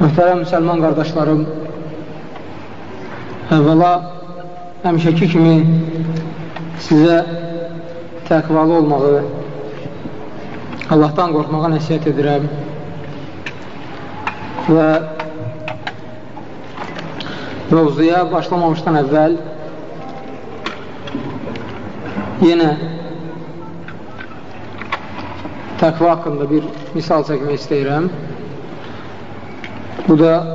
Mühtərəm müsəlman qardaşlarım, əvvəla həmişəki kimi sizə təqvalı olmağı, Allahdan qorxmağa nəsiyyət edirəm və mövzuya başlamamışdan əvvəl yenə təqva haqqında bir misal çəkmək istəyirəm. Bu da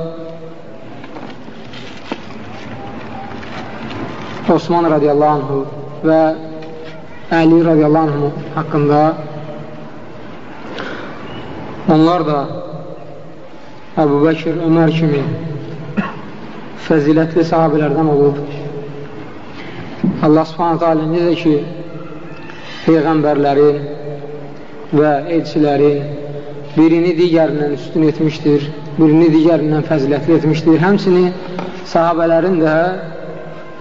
Osman radiyallahu anhu və Əli radiyallahu anhu haqqında onlar da Əbu Bəkir, Ömər kimi fəzilətli sahabələrdən olub. Allah subhanətə alə necə ki, Peyğəmbərlərin və elçilərin birini digərindən üstün etmişdir birini digərindən fəzilətli etmişdir. Həmsini sahabələrin də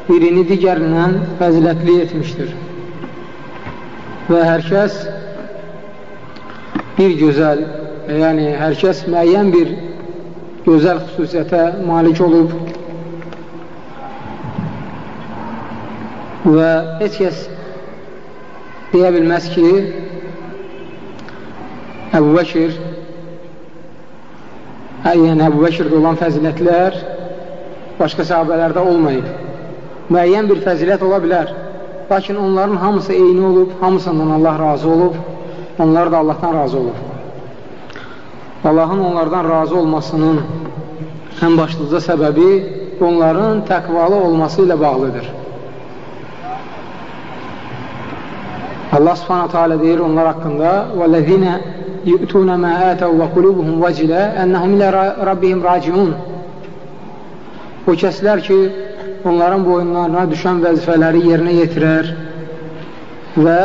birini digərindən fəzilətli etmişdir. Və hər kəs bir gözəl, yəni hər kəs müəyyən bir gözəl xüsusiyyətə malik olub və heç kəs deyə bilməz ki, Əbu Bəkir yəni Əbu Bəkirdə olan fəzilətlər başqa sahabələrdə olmayıb. Müəyyən bir fəzilət ola bilər. Lakin onların hamısı eyni olub, hamısından Allah razı olub, onlar da Allahdan razı olub. Allahın onlardan razı olmasının ən başlıca səbəbi onların təqvalı olması ilə bağlıdır. Allah subhanətə alə deyir onlar haqqında وَالَّذِينَ يؤتون ما آتوا وقلوبهم vecilə ennəhum ilə Rabbihim raciun o kəslər ki onların boyunlarına düşən vəzifələri yerinə yetirər və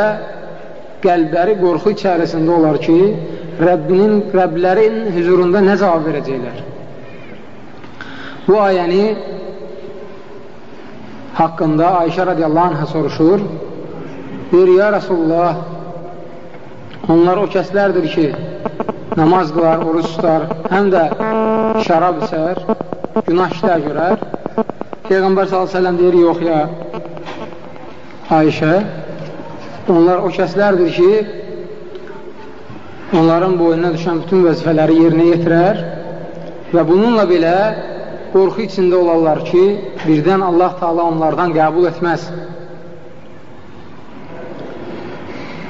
qəlbləri qorxu içərisində olar ki Rəbbinin, Rəblərin hüzurunda nə cavab verəcəklər bu ayəni haqqında Ayşə radiyallahu anhə soruşur deyir ya Rasulullah Onlar o kəslərdir ki, namaz qılar, oruç tutar, həm də şərab içər, günah işlər görər. Peyğəmbər s.ə.v deyir, yox ya, Ayşə, onlar o kəslərdir ki, onların boynuna düşən bütün vəzifələri yerinə yetirər və bununla belə qorxu içində olarlar ki, birdən Allah Taala onlardan qəbul etməz.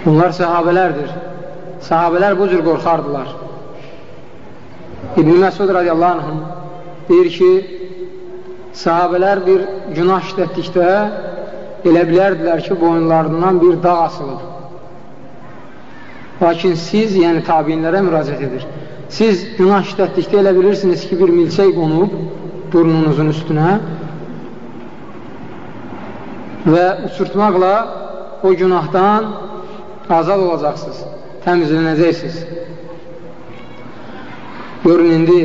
Bunlar səhabələrdir. Sahabələr bu cür qorxardılar. İbn-i Məsud radiyallahu anhum deyir ki, sahabələr bir günah işlətdikdə elə bilərdilər ki, boyunlarından bir dağ asılıb. Lakin siz, yəni tabinlərə müraciət edir. Siz günah işlətdikdə elə bilirsiniz ki, bir milçək qonub burnunuzun üstünə və uçurtmaqla o günahdan azad olacaqsınız təmizlənəcəksiniz. Görün, indi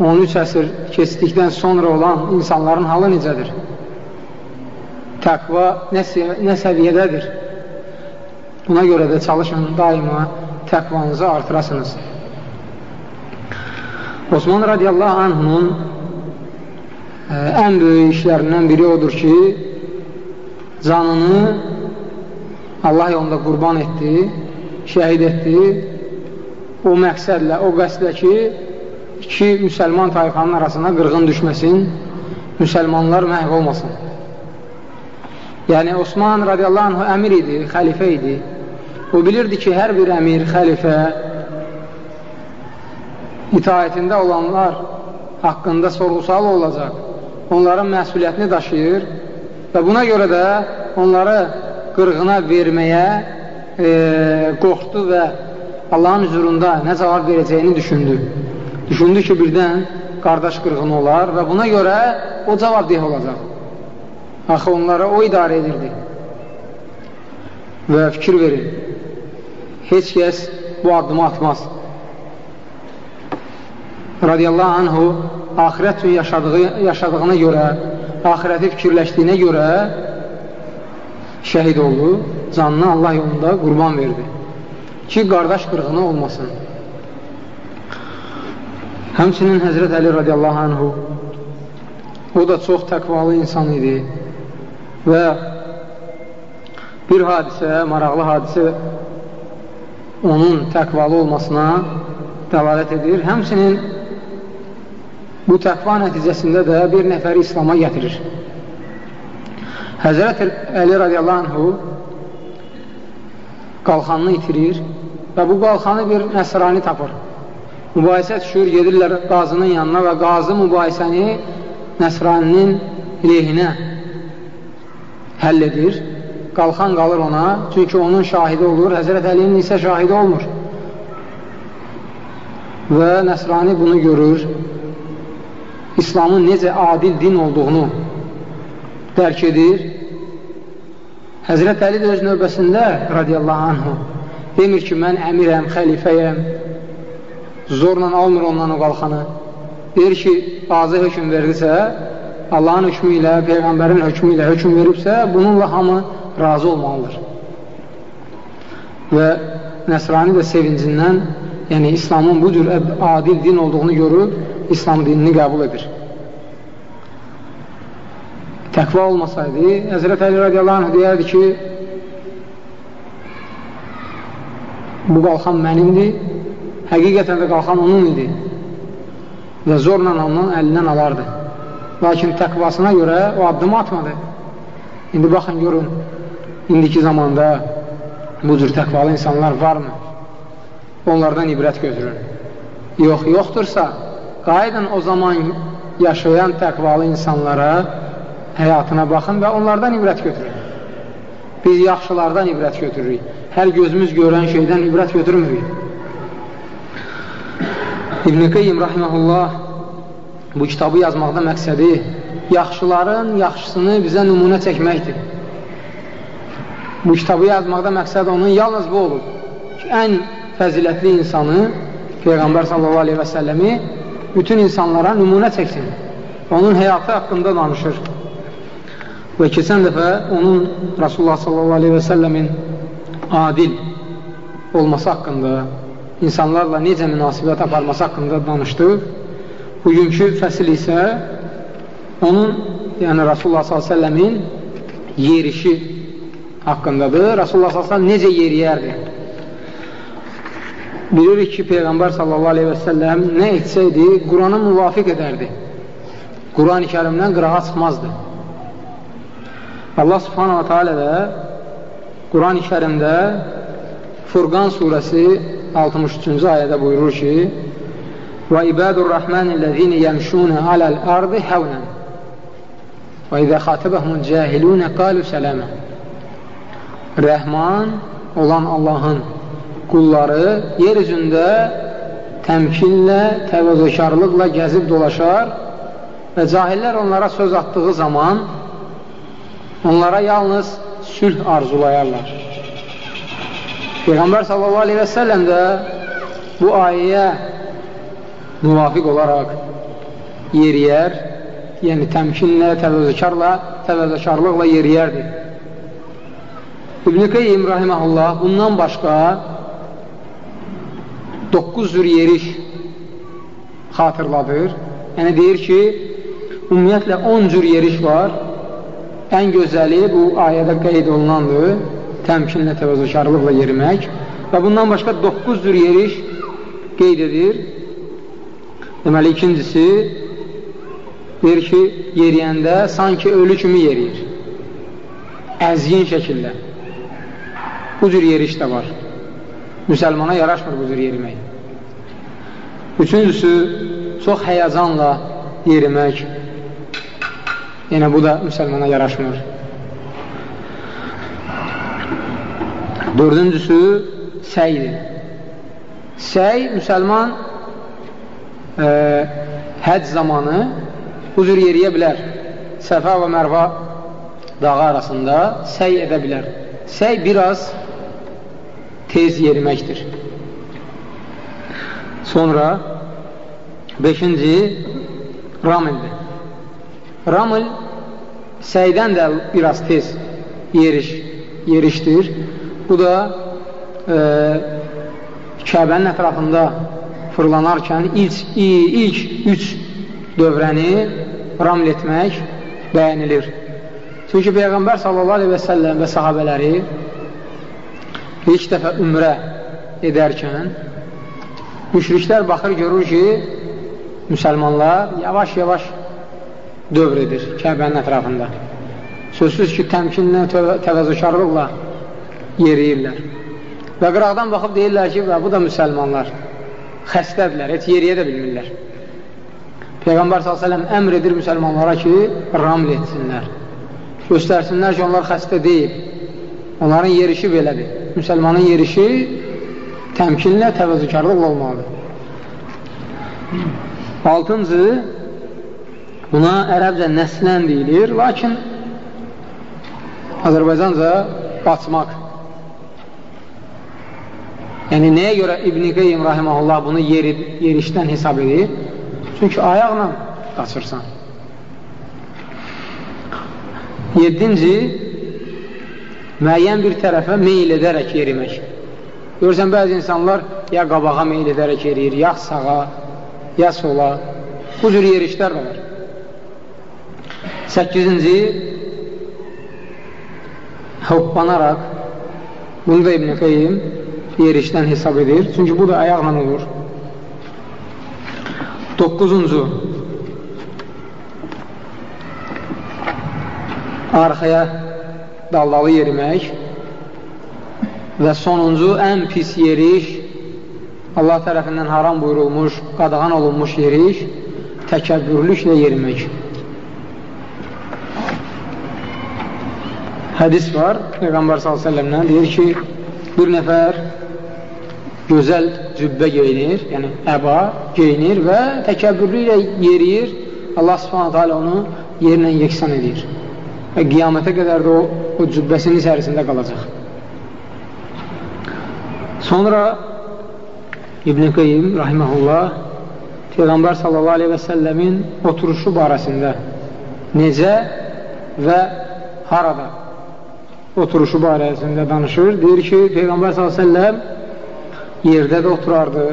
13 əsr keçdikdən sonra olan insanların halı necədir? Təqva nə, nə səviyyədədir? Buna görə də çalışın daima təqvanızı artırasınız. Osman radiyallahu anhunun ə, e, ən böyük işlərindən biri odur ki, canını Allah yolunda qurban etdi, şəhid etdi. O məqsədlə, o qəsdlə ki, iki müsəlman tayfanın arasına qırğın düşməsin, müsəlmanlar məhv olmasın. Yəni, Osman radiyallahu anh əmir idi, xəlifə idi. O bilirdi ki, hər bir əmir, xəlifə itaətində olanlar haqqında sorğu-sual olacaq. Onların məsuliyyətini daşıyır və buna görə də onları qırğına verməyə e, qorxdu və Allahın hüzurunda nə cavab verəcəyini düşündü. Düşündü ki, birdən qardaş qırğını olar və buna görə o cavabdeh olacaq. Axı onlara o idarə edirdi. Və fikir verin, heç kəs bu addımı atmaz. Radiyallahu anhu axirət üçün yaşadığı, yaşadığına görə, axirəti fikirləşdiyinə görə şəhid oldu, canını Allah yolunda qurban verdi ki, qardaş qırğını olmasın. Həmçinin Həzrət Əli radiyallahu anhu o da çox təqvalı insan idi və bir hadisə, maraqlı hadisə onun təqvalı olmasına dəlalət edir. Həmçinin bu təqva nəticəsində də bir nəfəri İslama gətirir. Həzrət Əli radiyallahu anhu qalxanını itirir və bu qalxanı bir nəsrani tapır. Mübahisə düşür, gedirlər qazının yanına və qazı mübahisəni nəsraninin lehinə həll edir. Qalxan qalır ona, çünki onun şahidi olur, Həzrət Əlinin isə şahidi olmur. Və nəsrani bunu görür, İslamın necə adil din olduğunu dərk edir. Həzrət Əli də öz növbəsində radiyallahu anhu demir ki, mən əmirəm, xəlifəyəm, zorla almır ondan o qalxanı. Deyir ki, bazı hökum verirsə, Allahın hökmü ilə, Peyğəmbərin hökmü ilə hökum veribsə, bununla hamı razı olmalıdır. Və Nəsrani də sevincindən, yəni İslamın bu cür adil din olduğunu görüb, İslam dinini qəbul edir. Təqva olmasaydı, Həzrət Əli radiyallahu anh deyərdi ki, bu qalxan mənimdir, həqiqətən də qalxan onun idi və zorla onun əlindən alardı. Lakin təqvasına görə o addım atmadı. İndi baxın, görün, indiki zamanda bu cür təqvalı insanlar varmı? Onlardan ibrət götürün. Yox, yoxdursa, qayıdın o zaman yaşayan təqvalı insanlara həyatına baxın və onlardan ibrət götürün. Biz yaxşılardan ibrət götürürük. Hər gözümüz görən şeydən ibrət götürmürük. İbn-i Qeyyim rahiməhullah bu kitabı yazmaqda məqsədi yaxşıların yaxşısını bizə nümunə çəkməkdir. Bu kitabı yazmaqda məqsəd onun yalnız bu olur ki, ən fəzilətli insanı Peyğəmbər sallallahu aleyhi və səlləmi bütün insanlara nümunə çəksin. Onun həyatı haqqında danışır. Və keçən dəfə onun Rasulullah səlləmin adil olması haqqında, insanlarla necə münasibət aparması haqqında danışdıq. Bugünkü fəsil isə onun, yəni Rasulullah s.ə.v-in yerişi haqqındadır. Rasulullah s.ə.v necə yeriyərdi? Bilirik ki, Peyğəmbər s.ə.v nə etsəydi, Qurana müvafiq edərdi. Quran-ı kərimdən qırağa çıxmazdı. Allah subhanahu ta'ala da Quran-ı kərimdə Furqan surəsi 63-cü ayədə buyurur ki Və ibadur rahmanillezine yemşune alel ardı hevnen. Və izə xatibəhmun cahilunə qalu sələmə Rəhman olan Allahın qulları yer üzündə təmkinlə, təvəzökarlıqla gəzib dolaşar və cahillər onlara söz atdığı zaman onlara yalnız sülh arzulayarlar. Peyğəmbər sallallahu aleyhi və səlləm də bu ayəyə müvafiq olaraq yeriyər, yəni təmkinlə, təvəzzəkarla, təvəzzəkarlıqla yeriyərdir. İbn-i Qeyyim rahiməhullah bundan başqa 9 cür yeriş xatırladır. Yəni deyir ki, ümumiyyətlə 10 cür yeriş var. Ən gözəli bu ayədə qeyd olunandır təmkinlə, təvəzzəkarlıqla yerimək və bundan başqa 9 cür yeriş qeyd edir. Deməli, ikincisi deyir ki, yeriyəndə sanki ölü kimi yeriyir. Əzgin şəkildə. Bu cür yeriş də var. Müsəlmana yaraşmır bu cür yerimək. Üçüncüsü, çox həyəcanla yerimək. Yəni, bu da müsəlmana yaraşmır. Dördüncüsü səydir. Səy müsəlman e, həc zamanı bu cür yeriyə bilər. Səfa və Mərva dağı arasında səy edə bilər. Səy biraz tez yeriməkdir. Sonra beşinci ramildir. Ramil səydən də biraz tez yeriş, yerişdir. Bu da e, Kəbənin ətrafında fırlanarkən ilk, ilk üç dövrəni raml etmək bəyənilir. Çünki Peyğəmbər sallallahu aleyhi və səlləm və sahabələri ilk dəfə ümrə edərkən müşriklər baxır, görür ki, müsəlmanlar yavaş-yavaş dövr edir Kəbənin ətrafında. Sözsüz ki, təmkinlə, təvəzzükarlıqla yeriyirlər. Və qıraqdan baxıb deyirlər ki, bu da müsəlmanlar xəstədirlər, heç yeriyə də bilmirlər. Peyğəmbər s.ə.v əmr edir müsəlmanlara ki, raml etsinlər. Göstərsinlər ki, onlar xəstə deyil. Onların yerişi belədir. Müsəlmanın yerişi təmkinlə, təvəzzükarlıqla olmalıdır. Altıncı, buna ərəbcə nəslən deyilir, lakin Azərbaycanca qaçmaq Yəni, nəyə görə İbn-i Qeym rahiməhullah bunu yeri, yerişdən hesab edir? Çünki ayaqla qaçırsan. Yedinci, müəyyən bir tərəfə meyil edərək yerimək. Görürsən, bəzi insanlar ya qabağa meyil edərək yeriyir, ya sağa, ya sola. Bu cür yerişlər var. Səkkizinci, hoppanaraq, bunu da İbn-i Qeym yerişdən hesab edir. Çünki bu da ayaqla olur. 9-cu arxaya dallalı yerimək və sonuncu ən pis yeriş Allah tərəfindən haram buyurulmuş, qadağan olunmuş yeriş təkəbbürlüklə yerimək. Hədis var, Peyğəmbər s.ə.v-dən deyir ki, bir nəfər gözəl cübbə geyinir, yəni əba geyinir və təkəbbürlü ilə yeriyir, Allah subhanətə alə onu yerlə yeksan edir. Və qiyamətə qədər də o, o cübbəsinin içərisində qalacaq. Sonra İbn-i Qeym, rahiməhullah, Peyğəmbər sallallahu aleyhi və səlləmin oturuşu barəsində necə və harada oturuşu barəsində danışır. Deyir ki, Peyğəmbər s.ə.v yerdə də oturardı,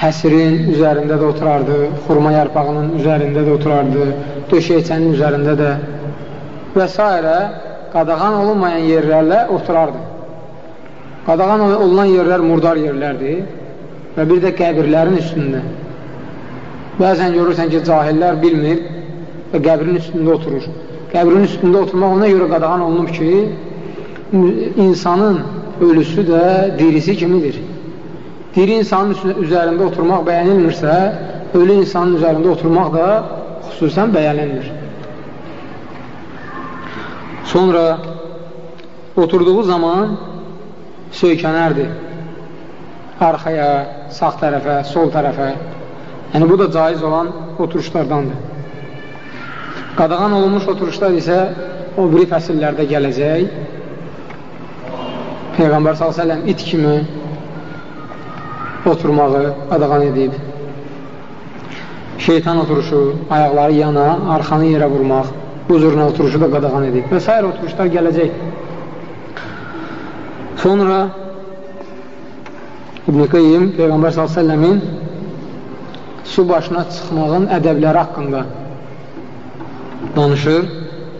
həsirin üzərində də oturardı, xurma yarpağının üzərində də oturardı, döşəyçənin üzərində də və s. qadağan olunmayan yerlərlə oturardı. Qadağan olunan yerlər murdar yerlərdir və bir də qəbirlərin üstündə. Bəzən görürsən ki, cahillər bilmir və qəbrin üstündə oturur. Qəbrin üstündə oturmaq ona görə qadağan olunub ki, insanın ölüsü də dirisi kimidir. Diri insanın üzərində oturmaq bəyənilmirsə, ölü insanın üzərində oturmaq da xüsusən bəyənilmir. Sonra oturduğu zaman söykənərdi arxaya, sağ tərəfə, sol tərəfə. Yəni, bu da caiz olan oturuşlardandır. Qadağan olunmuş oturuşlar isə o biri fəsillərdə gələcək. Peyğəmbər s.ə.v it kimi oturmağı qadağan edib. Şeytan oturuşu, ayaqları yana, arxanı yerə vurmaq, huzuruna oturuşu da qadağan edib. Və s. oturuşlar gələcək. Sonra İbn-i Qeyyim Peyğəmbər s.ə.v-in su başına çıxmağın ədəbləri haqqında danışır.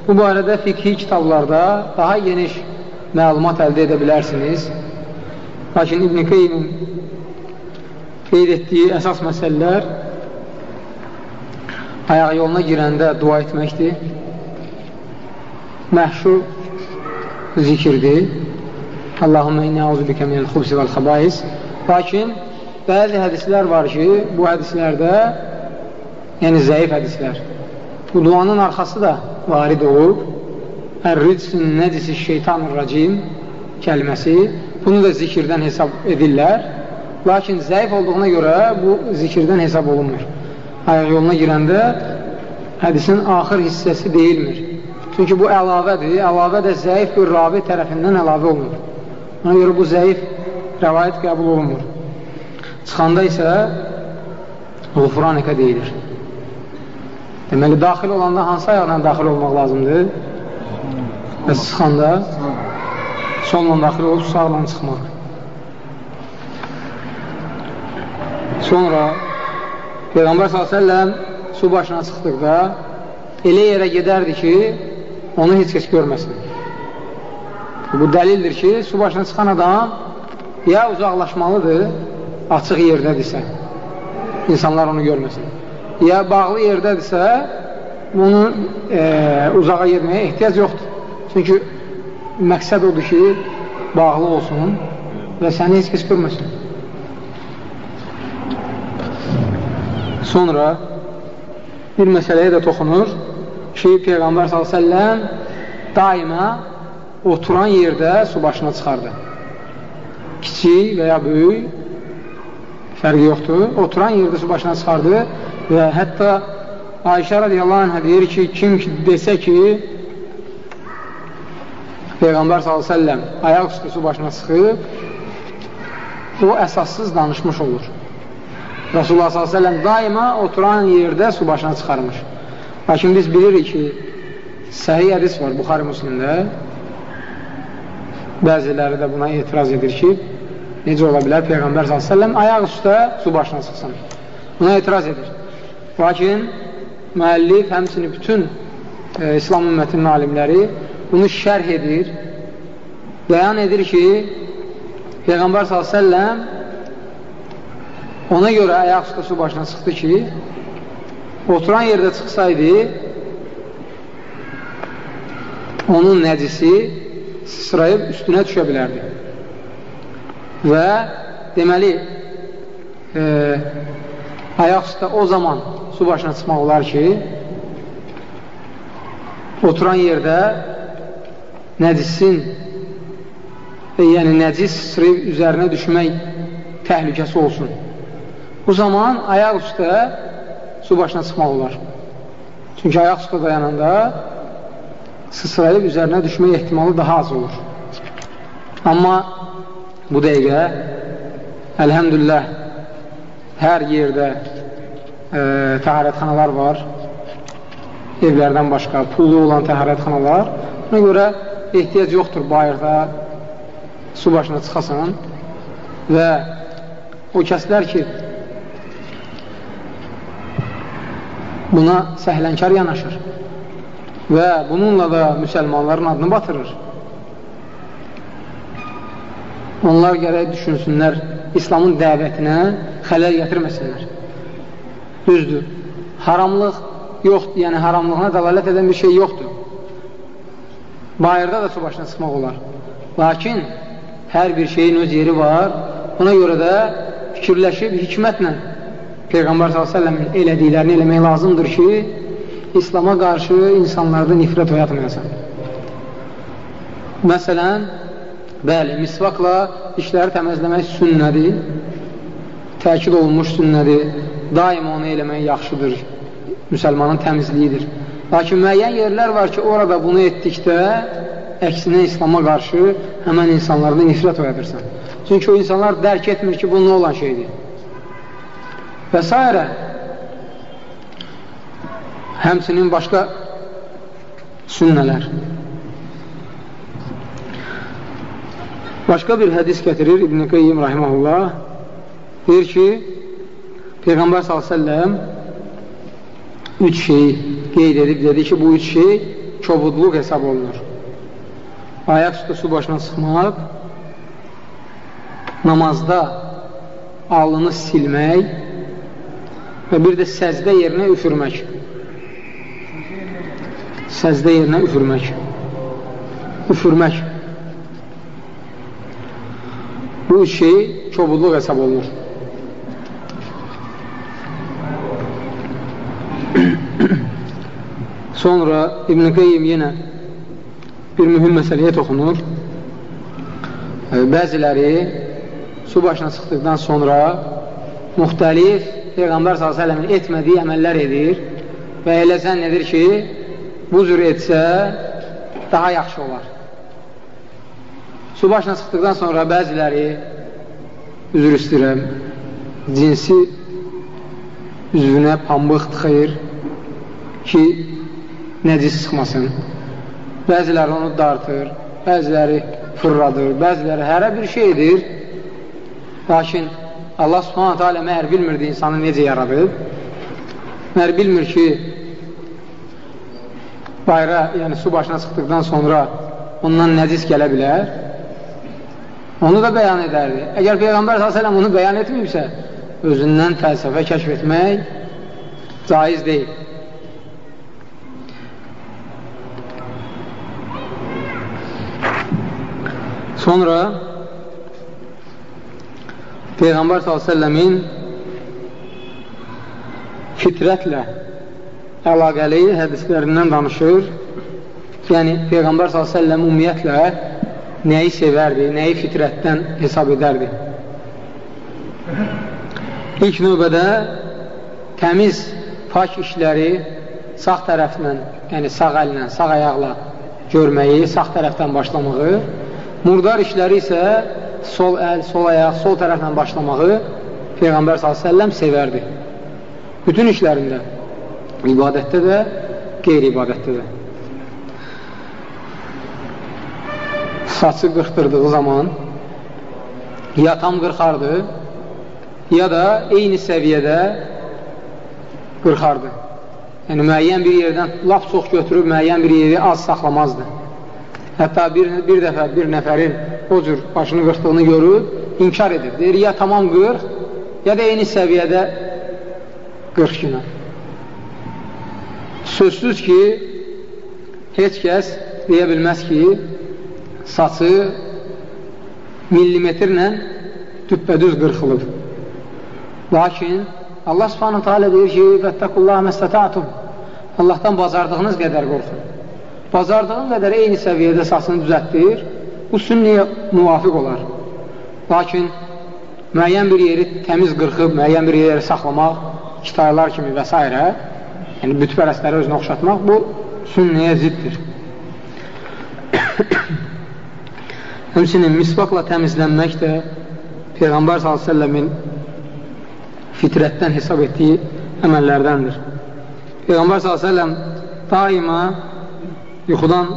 Bu barədə fiqhi kitablarda daha geniş məlumat əldə edə bilərsiniz. Lakin İbn-i Qeymin qeyd etdiyi əsas məsələlər ayaq yoluna girəndə dua etməkdir. Məhşur zikirdir. Allahümmə inni auzubikə minəl xubsi vəl xəbais. Lakin bəzi hədislər var ki, bu hədislərdə yəni zəif hədislər. Bu duanın arxası da varid olub Ər-ricsin nəcisi şeytanın racim kəlməsi bunu da zikirdən hesab edirlər. Lakin zəif olduğuna görə bu zikirdən hesab olunmur. Ayaq yoluna girəndə hədisin axır hissəsi deyilmir. Çünki bu əlavədir. Əlavə də zəif bir ravi tərəfindən əlavə olunur. Ona görə bu zəif rəvayət qəbul olunmur. Çıxanda isə Qufranikə deyilir. Deməli, daxil olanda hansı ayaqla daxil olmaq lazımdır? və çıxanda sonla daxil olub sağla çıxmaq. Sonra Peyğəmbər s.ə.v su başına çıxdıqda elə yerə gedərdi ki, onu heç kəs görməsin. Bu dəlildir ki, su başına çıxan adam ya uzaqlaşmalıdır, açıq yerdədirsə, insanlar onu görməsin. Ya bağlı yerdədirsə, bunu e, uzağa getməyə ehtiyac yoxdur. Çünki məqsəd odur ki, bağlı olsun və səni heç kəs görməsin. Sonra bir məsələyə də toxunur ki, Peyğəmbər s.ə.v daima oturan yerdə su başına çıxardı. Kiçik və ya böyük fərqi yoxdur. Oturan yerdə su başına çıxardı və hətta Ayşə radiyallahu anh deyir ki, kim ki desə ki, Peyğəmbər s.ə.v ayaq üstü su başına çıxıb, o əsassız danışmış olur. Rasulullah s.ə.v daima oturan yerdə su başına çıxarmış. Lakin biz bilirik ki, səhiyyə hədis var Buxari Müslimdə. Bəziləri də buna etiraz edir ki, necə ola bilər Peyğəmbər s.ə.v ayaq üstə su başına çıxsın. Buna etiraz edir. Lakin müəllif, həmsini bütün e, İslam ümmətinin alimləri bunu şərh edir, bəyan edir ki, Peyğəmbər s.ə.v ona görə ayaq üstə su başına çıxdı ki, oturan yerdə çıxsaydı, onun nəcisi sıçrayıb üstünə düşə bilərdi. Və deməli, e, ayaq üstə o zaman su başına çıxmaq olar ki, oturan yerdə nəcisin e, yəni nəcis sıçrayıb üzərinə düşmək təhlükəsi olsun. Bu zaman ayaq üstə su başına çıxmaq olar. Çünki ayaq üstə dayananda sıçrayıb üzərinə düşmək ehtimalı daha az olur. Amma bu dəqiqə əlhəmdülillah hər yerdə e, təharətxanalar var evlərdən başqa pullu olan təharətxanalar buna görə ehtiyac yoxdur bayırda su başına çıxasan və o kəslər ki buna səhlənkar yanaşır və bununla da müsəlmanların adını batırır. Onlar gərək düşünsünlər, İslamın dəvətinə xələl gətirməsinlər. Düzdür, haramlıq yoxdur, yəni haramlığına dəlalət edən bir şey yoxdur. Bayırda da su başına çıxmaq olar. Lakin hər bir şeyin öz yeri var. Buna görə də fikirləşib hikmətlə Peyğəmbər s.ə.v-in elədiklərini eləmək lazımdır ki, İslama qarşı insanlarda nifrət oyatmayasan. Məsələn, bəli, misvaqla dişləri təməzləmək sünnədir, təkid olunmuş sünnədir, daim onu eləmək yaxşıdır, müsəlmanın təmizliyidir. Lakin müəyyən yerlər var ki, orada bunu etdikdə əksinə İslama qarşı həmən insanlarda nifrət oyadırsan. Çünki o insanlar dərk etmir ki, bu nə olan şeydir və s. Həmsinin başqa sünnələr. Başqa bir hədis gətirir İbn-i Qeyyim Rahiməhullah deyir ki Peyğəmbər s.ə.v üç şey qeyd edib dedi ki bu üç şey kobudluq hesab olunur. Ayaq üstə su başına çıxmaq namazda alnını silmək və bir də səzdə yerinə üfürmək. Səzdə yerinə üfürmək. Üfürmək. Bu şey kobudluq hesab olunur. Sonra İbn-i Qeyyim yenə bir mühüm məsələyə toxunur. Bəziləri su başına çıxdıqdan sonra müxtəlif Peyğəmbər s.ə.v-in etmədiyi əməllər edir və elə zənn edir ki, bu cür etsə daha yaxşı olar. Su başına çıxdıqdan sonra bəziləri üzr istəyirəm, cinsi üzvünə pambıq tıxayır ki, nəcis çıxmasın. Bəziləri onu dartır, bəziləri fırladır, bəziləri hərə bir şey edir. Lakin Allah subhanətə alə məhər bilmirdi insanı necə yaradıb. Məhər bilmir ki, bayra, yəni su başına çıxdıqdan sonra ondan nəcis gələ bilər. Onu da bəyan edərdi. Əgər Peyğəmbər s.ə.v onu bəyan etməyibsə, özündən fəlsəfə kəşf etmək caiz deyil. Sonra Peyğəmbər s.ə.v-in fitrətlə əlaqəli hədislərindən danışır. Yəni, Peyğəmbər s.ə.v ümumiyyətlə nəyi sevərdi, nəyi fitrətdən hesab edərdi. İlk növbədə təmiz, pak işləri sağ tərəflə, yəni sağ əllə, sağ ayaqla görməyi, sağ tərəfdən başlamağı, murdar işləri isə sol əl, sol ayaq, sol tərəflə başlamağı Peyğəmbər s.ə.v sevərdi. Bütün işlərində ibadətdə də, qeyri-ibadətdə də. Saçı qırxdırdığı zaman ya tam qırxardı, ya da eyni səviyyədə qırxardı. Yəni, müəyyən bir yerdən laf çox götürüb, müəyyən bir yeri az saxlamazdı. Hətta bir, bir dəfə bir nəfərin o cür başını qırxdığını görüb, inkar edir. Deyir, ya tamam qırx, ya da eyni səviyyədə qırx günə. Sözsüz ki, heç kəs deyə bilməz ki, saçı millimetrlə düppədüz qırxılıb. Lakin Allah subhanətə alə deyir ki, Vəttəqullaha məstətəatum Allahdan bacardığınız qədər qorxun. Bacardığın qədər eyni səviyyədə saçını düzətdir, bu sünniyə müvafiq olar. Lakin müəyyən bir yeri təmiz qırxıb, müəyyən bir yeri saxlamaq, kitaylar kimi və s yəni bütpərəstləri özünə oxşatmaq, bu sünnəyə ziddir. Həmçinin misvaqla təmizlənmək də Peyğəmbər s.ə.v-in fitrətdən hesab etdiyi əməllərdəndir. Peyğəmbər s.ə.v daima yuxudan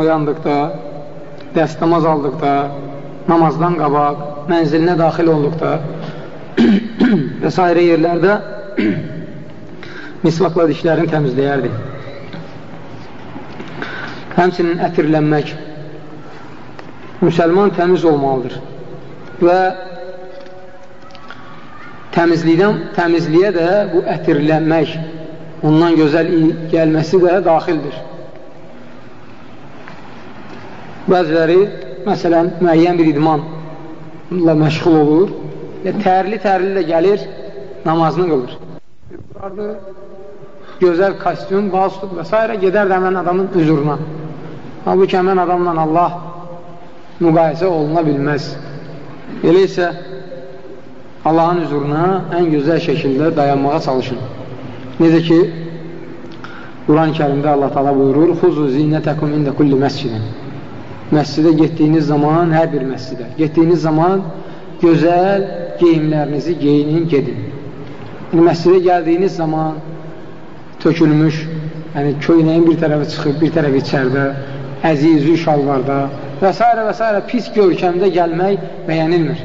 oyandıqda, dəstəmaz aldıqda, namazdan qabaq, mənzilinə daxil olduqda və s. yerlərdə misvaqla dişlərini təmizləyərdi. Həmçinin ətirlənmək. Müsəlman təmiz olmalıdır və təmizlikdən təmizliyə də bu ətirlənmək, ondan gözəl gəlməsi də daxildir. Bəziləri, məsələn, müəyyən bir idmanla məşğul olur tərli-tərli də gəlir, namazını qılır. Vardır, gözəl kostyum, qalstuk və s. gedər də həmən adamın üzuruna. Halbuki həmən adamla Allah müqayisə oluna bilməz. Elə isə Allahın üzuruna ən gözəl şəkildə dayanmağa çalışın. Necə ki, Quran-ı kərimdə Allah tala buyurur, Xuzu zinətəkum ində kulli məscidin. Məscidə getdiyiniz zaman, hər bir məscidə, getdiyiniz zaman gözəl geyimlərinizi geyinin, gedin. Yəni, məscidə gəldiyiniz zaman tökülmüş, yəni köynəyin bir tərəfi çıxıb, bir tərəfi içərdə, əzizü şalvarda və və s. pis görkəmdə gəlmək bəyənilmir.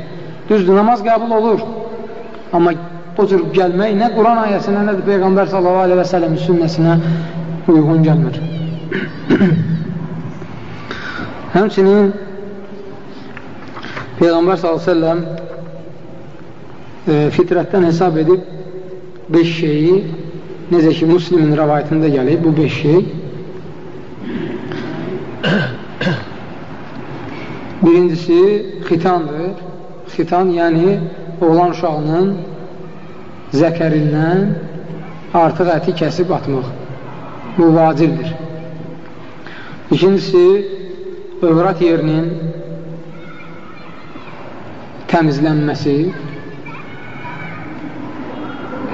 Düzdür, namaz qəbul olur. Amma o cür gəlmək nə Quran ayəsinə, nə də Peyğəmbər s.a.v. sünnəsinə uyğun gəlmir. Həmçinin Peyğəmbər s.a.v. E, fitrətdən hesab edib beş şeyi Necə ki, Müslimin rəvayətində gəlib bu beş şey. Birincisi, xitandır. Xitan, yəni oğlan uşağının zəkərindən artıq əti kəsib atmaq. Bu vacibdir. İkincisi, övrət yerinin təmizlənməsi.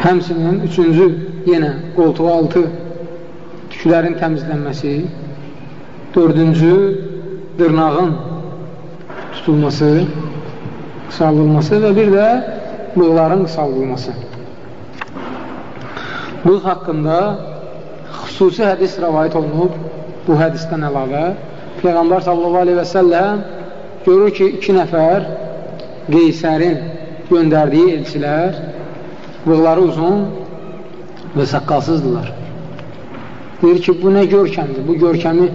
Həmsinin üçüncü yenə qoltuğu altı tüklərin təmizlənməsi, dördüncü dırnağın tutulması, qısaldılması və bir də bığların qısaldılması. Bığ haqqında xüsusi hədis rəvayət olunub, bu hədisdən əlavə Peyğəmbər sallallahu aleyhi və səlləm görür ki, iki nəfər Qeysərin göndərdiyi elçilər bığları uzun və saqqalsızdırlar. Deyir ki, bu nə görkəmdir? Bu görkəmi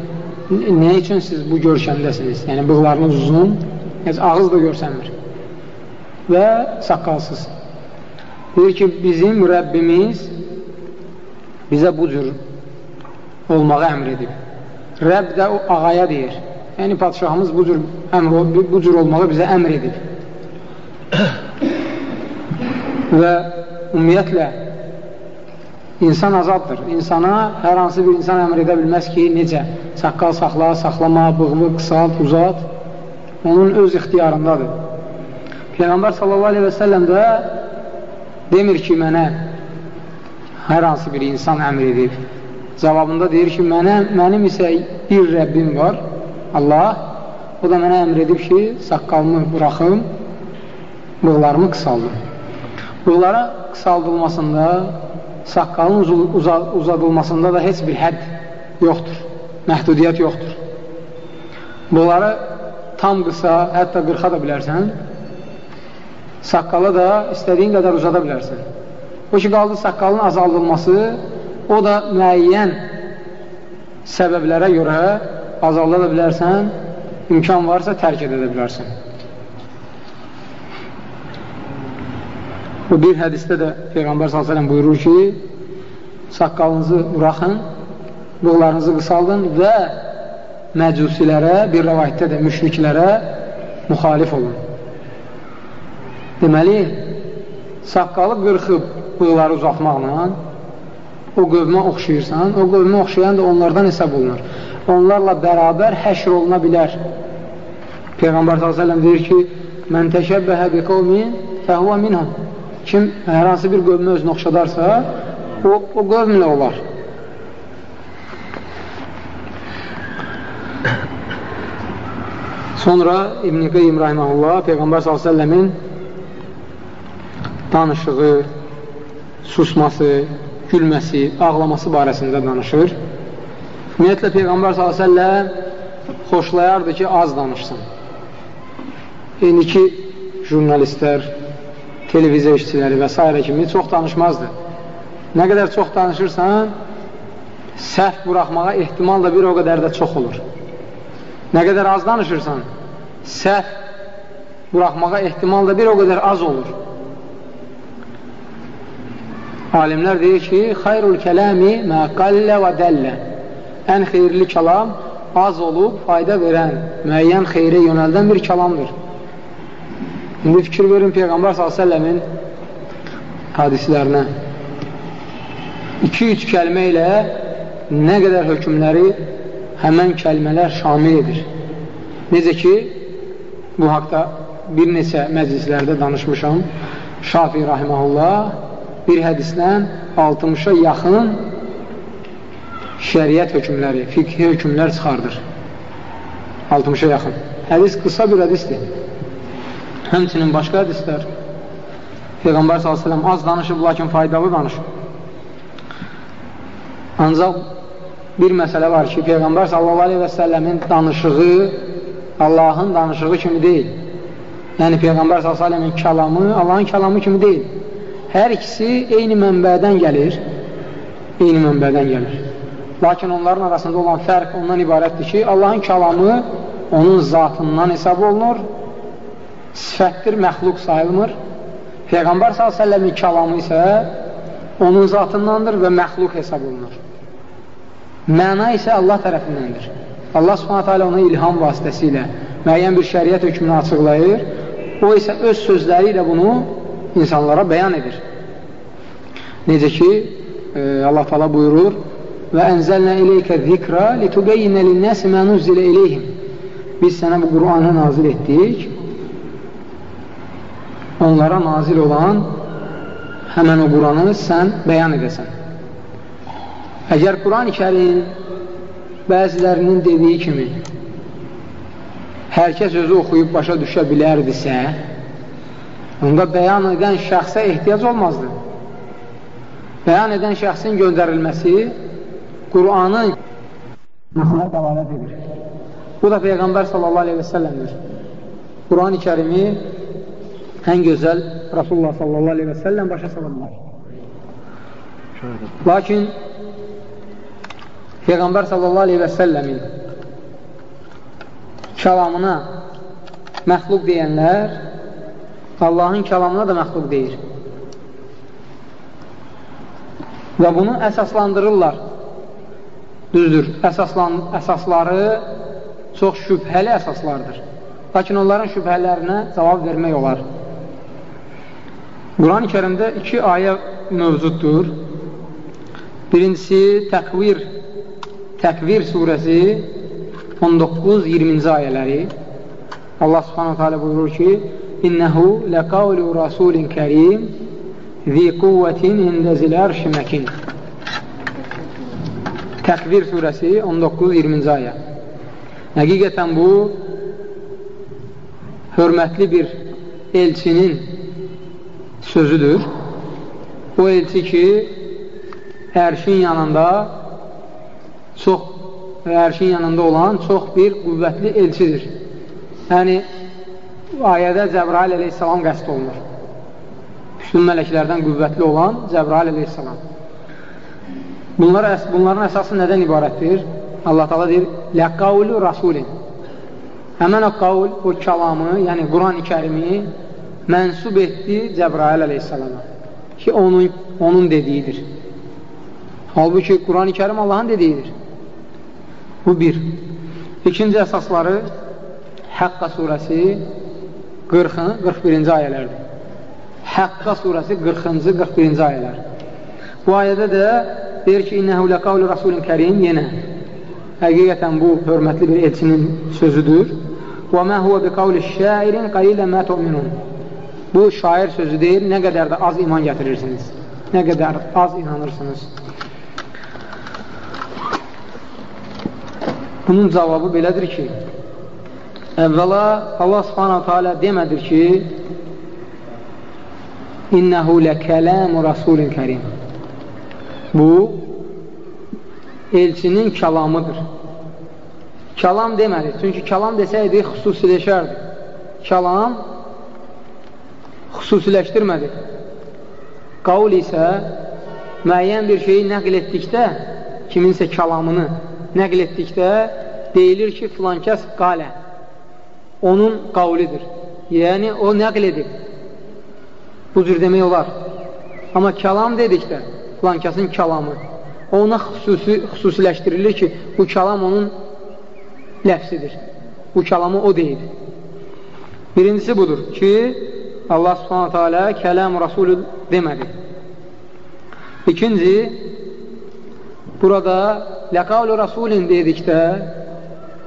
nə üçün siz bu görkəmdəsiniz? Yəni, bığlarınız uzun, heç ağız da görsənmir və saqqalsız. Deyir ki, bizim Rəbbimiz bizə bu cür olmağı əmr edib. Rəbb də o ağaya deyir. Yəni, padişahımız bu cür, əmr, bu cür olmağı bizə əmr edib. və ümumiyyətlə insan azaddır. İnsana hər hansı bir insan əmr edə bilməz ki, necə saqqal saxla, saxlama, bığlı, qısalt, uzat onun öz ixtiyarındadır. Peyğəmbər sallallahu aleyhi və səlləm də demir ki, mənə hər hansı bir insan əmr edib. Cavabında deyir ki, mənə, mənim isə bir Rəbbim var, Allah. O da mənə əmr edib ki, saqqalımı buraxım, bığlarımı qısaldım. Bığlara qısaldılmasında, saqqalın uzadılmasında da heç bir hədd yoxdur, məhdudiyyət yoxdur. Bığları tam qısa, hətta qırxa da bilərsən, saqqalı da istədiyin qədər uzada bilərsən. O ki, qaldı saqqalın azaldılması, o da müəyyən səbəblərə görə azalda da bilərsən, imkan varsa tərk edə bilərsən. Bu bir hədisdə də Peyğəmbər s.ə.v buyurur ki, saqqalınızı buraxın, bığlarınızı qısaldın və məcusilərə, bir rəvayətdə də müşriklərə müxalif olun. Deməli, saqqalı qırxıb bığları uzatmaqla o qövmə oxşayırsan, o qövmə oxşayan da onlardan hesab olunur. Onlarla bərabər həşr oluna bilər. Peyğəmbər s.ə.v deyir ki, Mən təşəbbəhə bi qovmin fəhvə minhəm. Kim hər hansı bir qövmə özünü oxşadarsa, o, o qövmlə olar. Sonra İbn-i Qeym Rahiməhullah Peyğəmbər s.ə.v-in danışığı, susması, gülməsi, ağlaması barəsində danışır. Ümumiyyətlə, Peyğəmbər s.ə.v xoşlayardı ki, az danışsın. İndiki jurnalistlər, televiziya işçiləri və s. kimi çox danışmazdı. Nə qədər çox danışırsan, səhv buraxmağa ehtimal da bir o qədər də çox olur. Nə qədər az danışırsan, səhv buraxmağa ehtimal da bir o qədər az olur. Alimlər deyir ki, xayrul kələmi mə qallə və dəllə. Ən xeyirli kəlam az olub, fayda verən, müəyyən xeyrə yönəldən bir kəlamdır. İndi fikir verin Peyğəmbər s.ə.v-in hadislərinə. 2-3 kəlmə ilə nə qədər hökmləri həmən kəlmələr şamil edir. Necə ki, bu haqda bir neçə məclislərdə danışmışam. Şafi Rahiməhullah bir hədisdən 60-a yaxın şəriət hökmləri, fiqhi hökmlər çıxardır. 60-a yaxın. Hədis qısa bir hədisdir. Həmçinin başqa hədislər Peyğəmbər s.ə.v az danışıb, lakin faydalı danışıb. Ancaq bir məsələ var ki, Peyğəmbər s.ə.v-in danışığı Allahın danışığı kimi deyil. Yəni Peyğəmbər s.ə.v-in kəlamı Allahın kəlamı kimi deyil. Hər ikisi eyni mənbədən gəlir, eyni mənbədən gəlir. Lakin onların arasında olan fərq ondan ibarətdir ki, Allahın kəlamı onun zatından hesab olunur, sifətdir, məxluq sayılmır. Peyğəmbər s.ə.v-in kəlamı isə onun zatındandır və məxluq hesab olunur. Məna isə Allah tərəfindəndir. Allah subhanətə alə ona ilham vasitəsilə müəyyən bir şəriət hökmünü açıqlayır, o isə öz sözləri ilə bunu insanlara bəyan edir. Necə ki, e, Allah Taala buyurur: "Və ənzəlnə ileykə zikra litubeyyinə lin-nasi ma nuzzilə ileyhim." Biz sənə bu Qur'anı nazil etdik. Onlara nazil olan həmən o Qur'anı sən bəyan edəsən. Əgər Quran-ı Kərim bəzilərinin dediyi kimi hər kəs özü oxuyub başa düşə bilərdisə, onda bəyan edən şəxsə ehtiyac olmazdı. Bəyan edən şəxsin göndərilməsi Qur'anın nəsələ dəvalət edir. Bu da Peyğəmbər sallallahu aleyhi və səlləmdir. Quran-ı kərimi ən gözəl Rasulullah sallallahu aleyhi və səlləm başa salırlar. Lakin Peyğəmbər sallallahu aleyhi və səlləmin kəlamına məxluq deyənlər Allahın kəlamına da məxluq deyir. Və bunu əsaslandırırlar. Düzdür, əsaslan, əsasları çox şübhəli əsaslardır. Lakin onların şübhələrinə cavab vermək olar. Quran-ı kərimdə iki ayə mövcuddur. Birincisi Təkvir, Təkvir surəsi 19-20-ci ayələri. Allah subhanahu teala buyurur ki, İnnəhu ləqavlu rasulin kərim zi quvvətin indəzil ərşi məkin. Təkvir surəsi 19-20-ci ayə. Həqiqətən bu hörmətli bir elçinin sözüdür. O elçi ki, ərşin yanında çox ərşin yanında olan çox bir qüvvətli elçidir. Yəni, ayədə Cəbrail əleyhissalam qəst olunur. Bütün mələklərdən qüvvətli olan Cəbrail əleyhissalam. Bunlar, bunların əsası nədən ibarətdir? Allah tala deyir, ləqavlu rasulin. Həmən o qavl, o kəlamı, yəni Quran-ı kərimi mənsub etdi Cəbrail əleyhissalama ki, onun, onun dediyidir. Halbuki Quran-ı kərim Allahın dediyidir. Bu bir. İkinci əsasları Həqqa surəsi 40 41-ci ayələrdir. Həqqa surəsi 40-cı 41-ci ayələr. Bu ayədə də deyir ki, İnnəhü ləqavlu rasulun kərim yenə həqiqətən bu hörmətli bir elçinin sözüdür. Və mə huvə bi qavli şairin qalilə mə tu'minun. Bu şair sözü deyil, nə qədər də az iman gətirirsiniz. Nə qədər az inanırsınız. Bunun cavabı belədir ki, əvvəla Allah subhanahu teala demədir ki, İnnəhu ləkələmu rasulun kərim. Bu, elçinin kəlamıdır. Kəlam demədi. Çünki kəlam desəydi, xüsusiləşərdi. Kəlam xüsusiləşdirmədi. Qavul isə müəyyən bir şeyi nəql etdikdə, kiminsə kəlamını nəql etdikdə deyilir ki, filan kəs qalə. Onun qavlidir. Yəni, o nəql edib. Bu cür demək olar. Amma kəlam dedikdə, filan kəsin kəlamı, ona xüsusi, xüsusiləşdirilir ki, bu kəlam onun ləfsidir. Bu kəlamı o deyir. Birincisi budur ki, Allah subhanətə alə kələm Rasulü demədi. İkinci, burada ləqavlu Rasulin dedikdə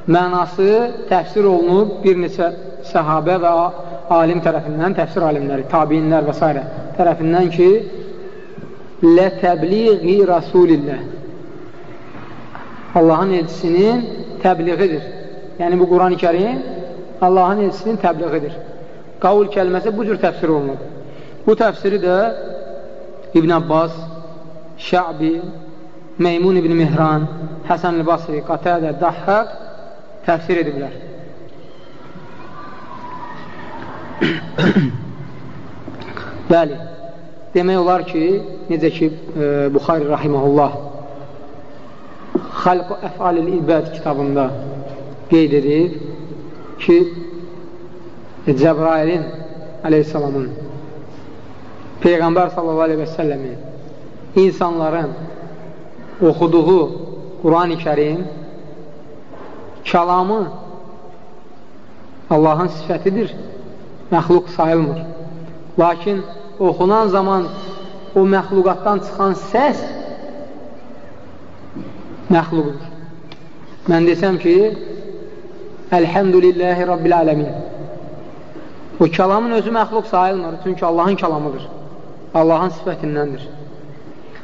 mənası təfsir olunub bir neçə səhabə və alim tərəfindən, təfsir alimləri, tabinlər və s. tərəfindən ki, lə təbliği Rasulillah Allahın elçisinin təbliğidir. Yəni, bu Quran-ı kərim Allahın elçisinin təbliğidir. Qavul kəlməsi bu cür təfsir olunur. Bu təfsiri də İbn Abbas, Şəbi, Meymun İbn Mihran, Həsən-i Basri, Qatədə, Dahhaq təfsir ediblər. Bəli, demək olar ki, necə ki, e, Buxari Rahiməhullah Xalq-ı Əfalil İbəd kitabında qeyd edir ki, Cəbrailin aleyhissalamın Peyğəmbər sallallahu aleyhi və səlləmin insanların oxuduğu Quran-ı kərim kəlamı Allahın sifətidir, məxluq sayılmır. Lakin oxunan zaman o məxluqatdan çıxan səs məxluqdur. Mən desəm ki, Əlhəmdülilləhi Rabbil aləmin. O kəlamın özü məxluq sayılmır, çünki Allahın kəlamıdır. Allahın sifətindəndir.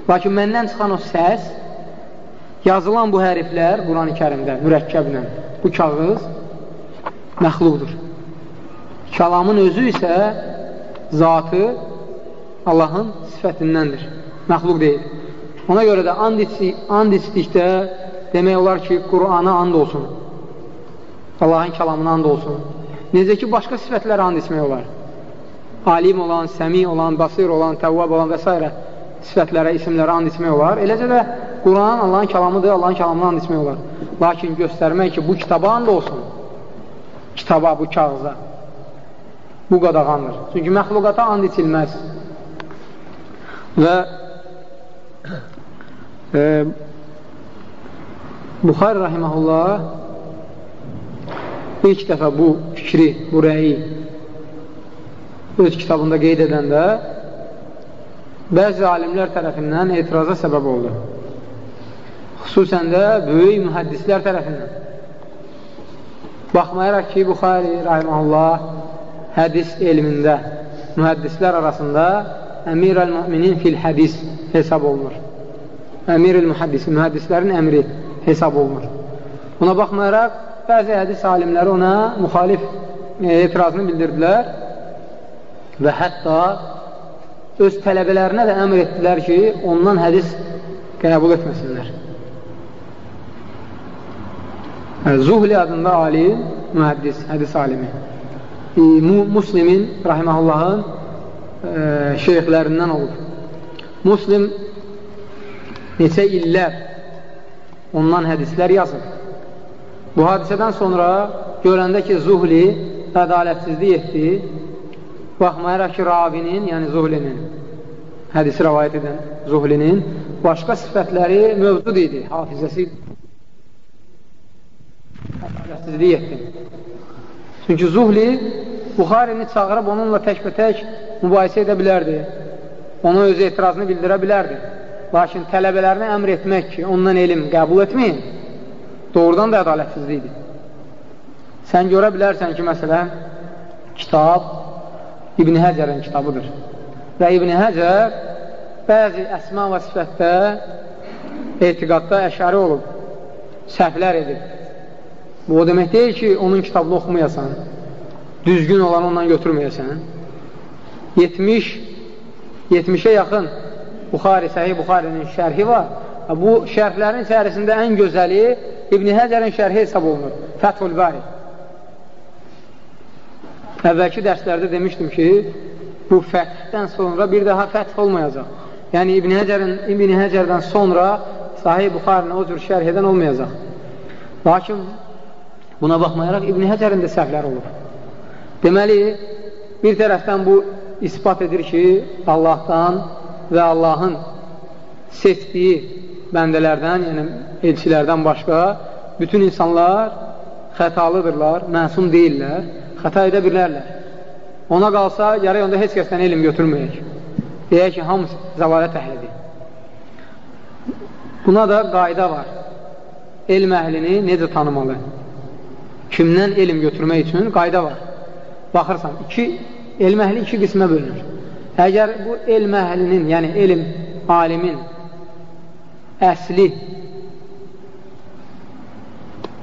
Lakin məndən çıxan o səs, yazılan bu həriflər Quran-ı kərimdə, mürəkkəblə, bu kağız məxluqdur. Kəlamın özü isə zatı Allahın sifətindəndir, məxluq deyil. Ona görə də and, içdikdə demək olar ki, Qurana and olsun. Allahın kəlamına and olsun. Necə ki, başqa sifətlərə and içmək olar. alim olan, səmi olan, basir olan, təvvab olan və s. sifətlərə, isimlərə and içmək olar. Eləcə də Quran Allahın kəlamıdır, Allahın kəlamına and içmək olar. Lakin göstərmək ki, bu kitaba and olsun, kitaba, bu kağıza, bu qadağandır. Çünki məxluqata and içilməz. Və e, Buxar rahiməhullah ilk dəfə bu fikri, bu rəyi öz kitabında qeyd edəndə bəzi alimlər tərəfindən etiraza səbəb oldu. Xüsusən də böyük mühəddislər tərəfindən. Baxmayaraq ki, Buxari rahiməhullah hədis elmində mühəddislər arasında əmir-əl-müminin fil hədis hesab olunur. Əmir-əl-mühəddisi, mühəddislərin əmri hesab olunur. Buna baxmayaraq, bəzi hədis alimləri ona müxalif e, etirazını bildirdilər və hətta öz tələbələrinə də əmr etdilər ki, ondan hədis qəbul etməsinlər. Zuhli adında alim, mühəddis, hədis alimi. Muslimin, rahiməhullahın e, şeyxlərindən olub. Muslim neçə illər ondan hədislər yazıb. Bu hadisədən sonra görəndə ki, Zuhli ədalətsizlik etdi, baxmayaraq ki, ravinin, yəni Zuhlinin, hədisi rəvayət edən Zuhlinin başqa sifətləri mövcud idi, hafizəsi ədalətsizlik etdi. Çünki Zuhli Buxarini çağırıb onunla təkbətək mübahisə edə bilərdi. Ona öz etirazını bildirə bilərdi. Lakin tələbələrinə əmr etmək ki, ondan elm qəbul etməyin, doğrudan da ədalətsizlikdir. Sən görə bilərsən ki, məsələn, kitab İbn Həcərin kitabıdır. Və İbn Həcər bəzi əsma və sifətdə etiqadda əşəri olub, səhvlər edib. Bu o demək deyil ki, onun kitabını oxumayasan, düzgün olanı ondan götürməyəsən. 70 70-ə yaxın Buxari, Səhih Buxarinin şərhi var. Bu şərhlərin içərisində ən gözəli İbn Həcərin şərhi hesab olunur. Fəthul Bari. Əvvəlki dərslərdə demişdim ki, bu fəthdən sonra bir daha fəth olmayacaq. Yəni İbn Həcərin İbn Həcərdən sonra Sahih Buxarını o cür şərh edən olmayacaq. Lakin buna baxmayaraq İbn Həcərin də səhvlər olur. Deməli, bir tərəfdən bu ispat edir ki, Allahdan və Allahın seçdiyi bəndələrdən, yəni elçilərdən başqa bütün insanlar xətalıdırlar, məsum deyirlər, xəta edə bilərlər. Ona qalsa, yarı onda heç kəsdən elm götürməyək. Deyək ki, hamısı zəvalət əhlidir. Buna da qayda var. Elm əhlini necə tanımalı? Kimdən elm götürmək üçün qayda var. Baxırsan, iki, elm əhli iki qismə bölünür. Əgər bu elm əhlinin, yəni elm alimin əsli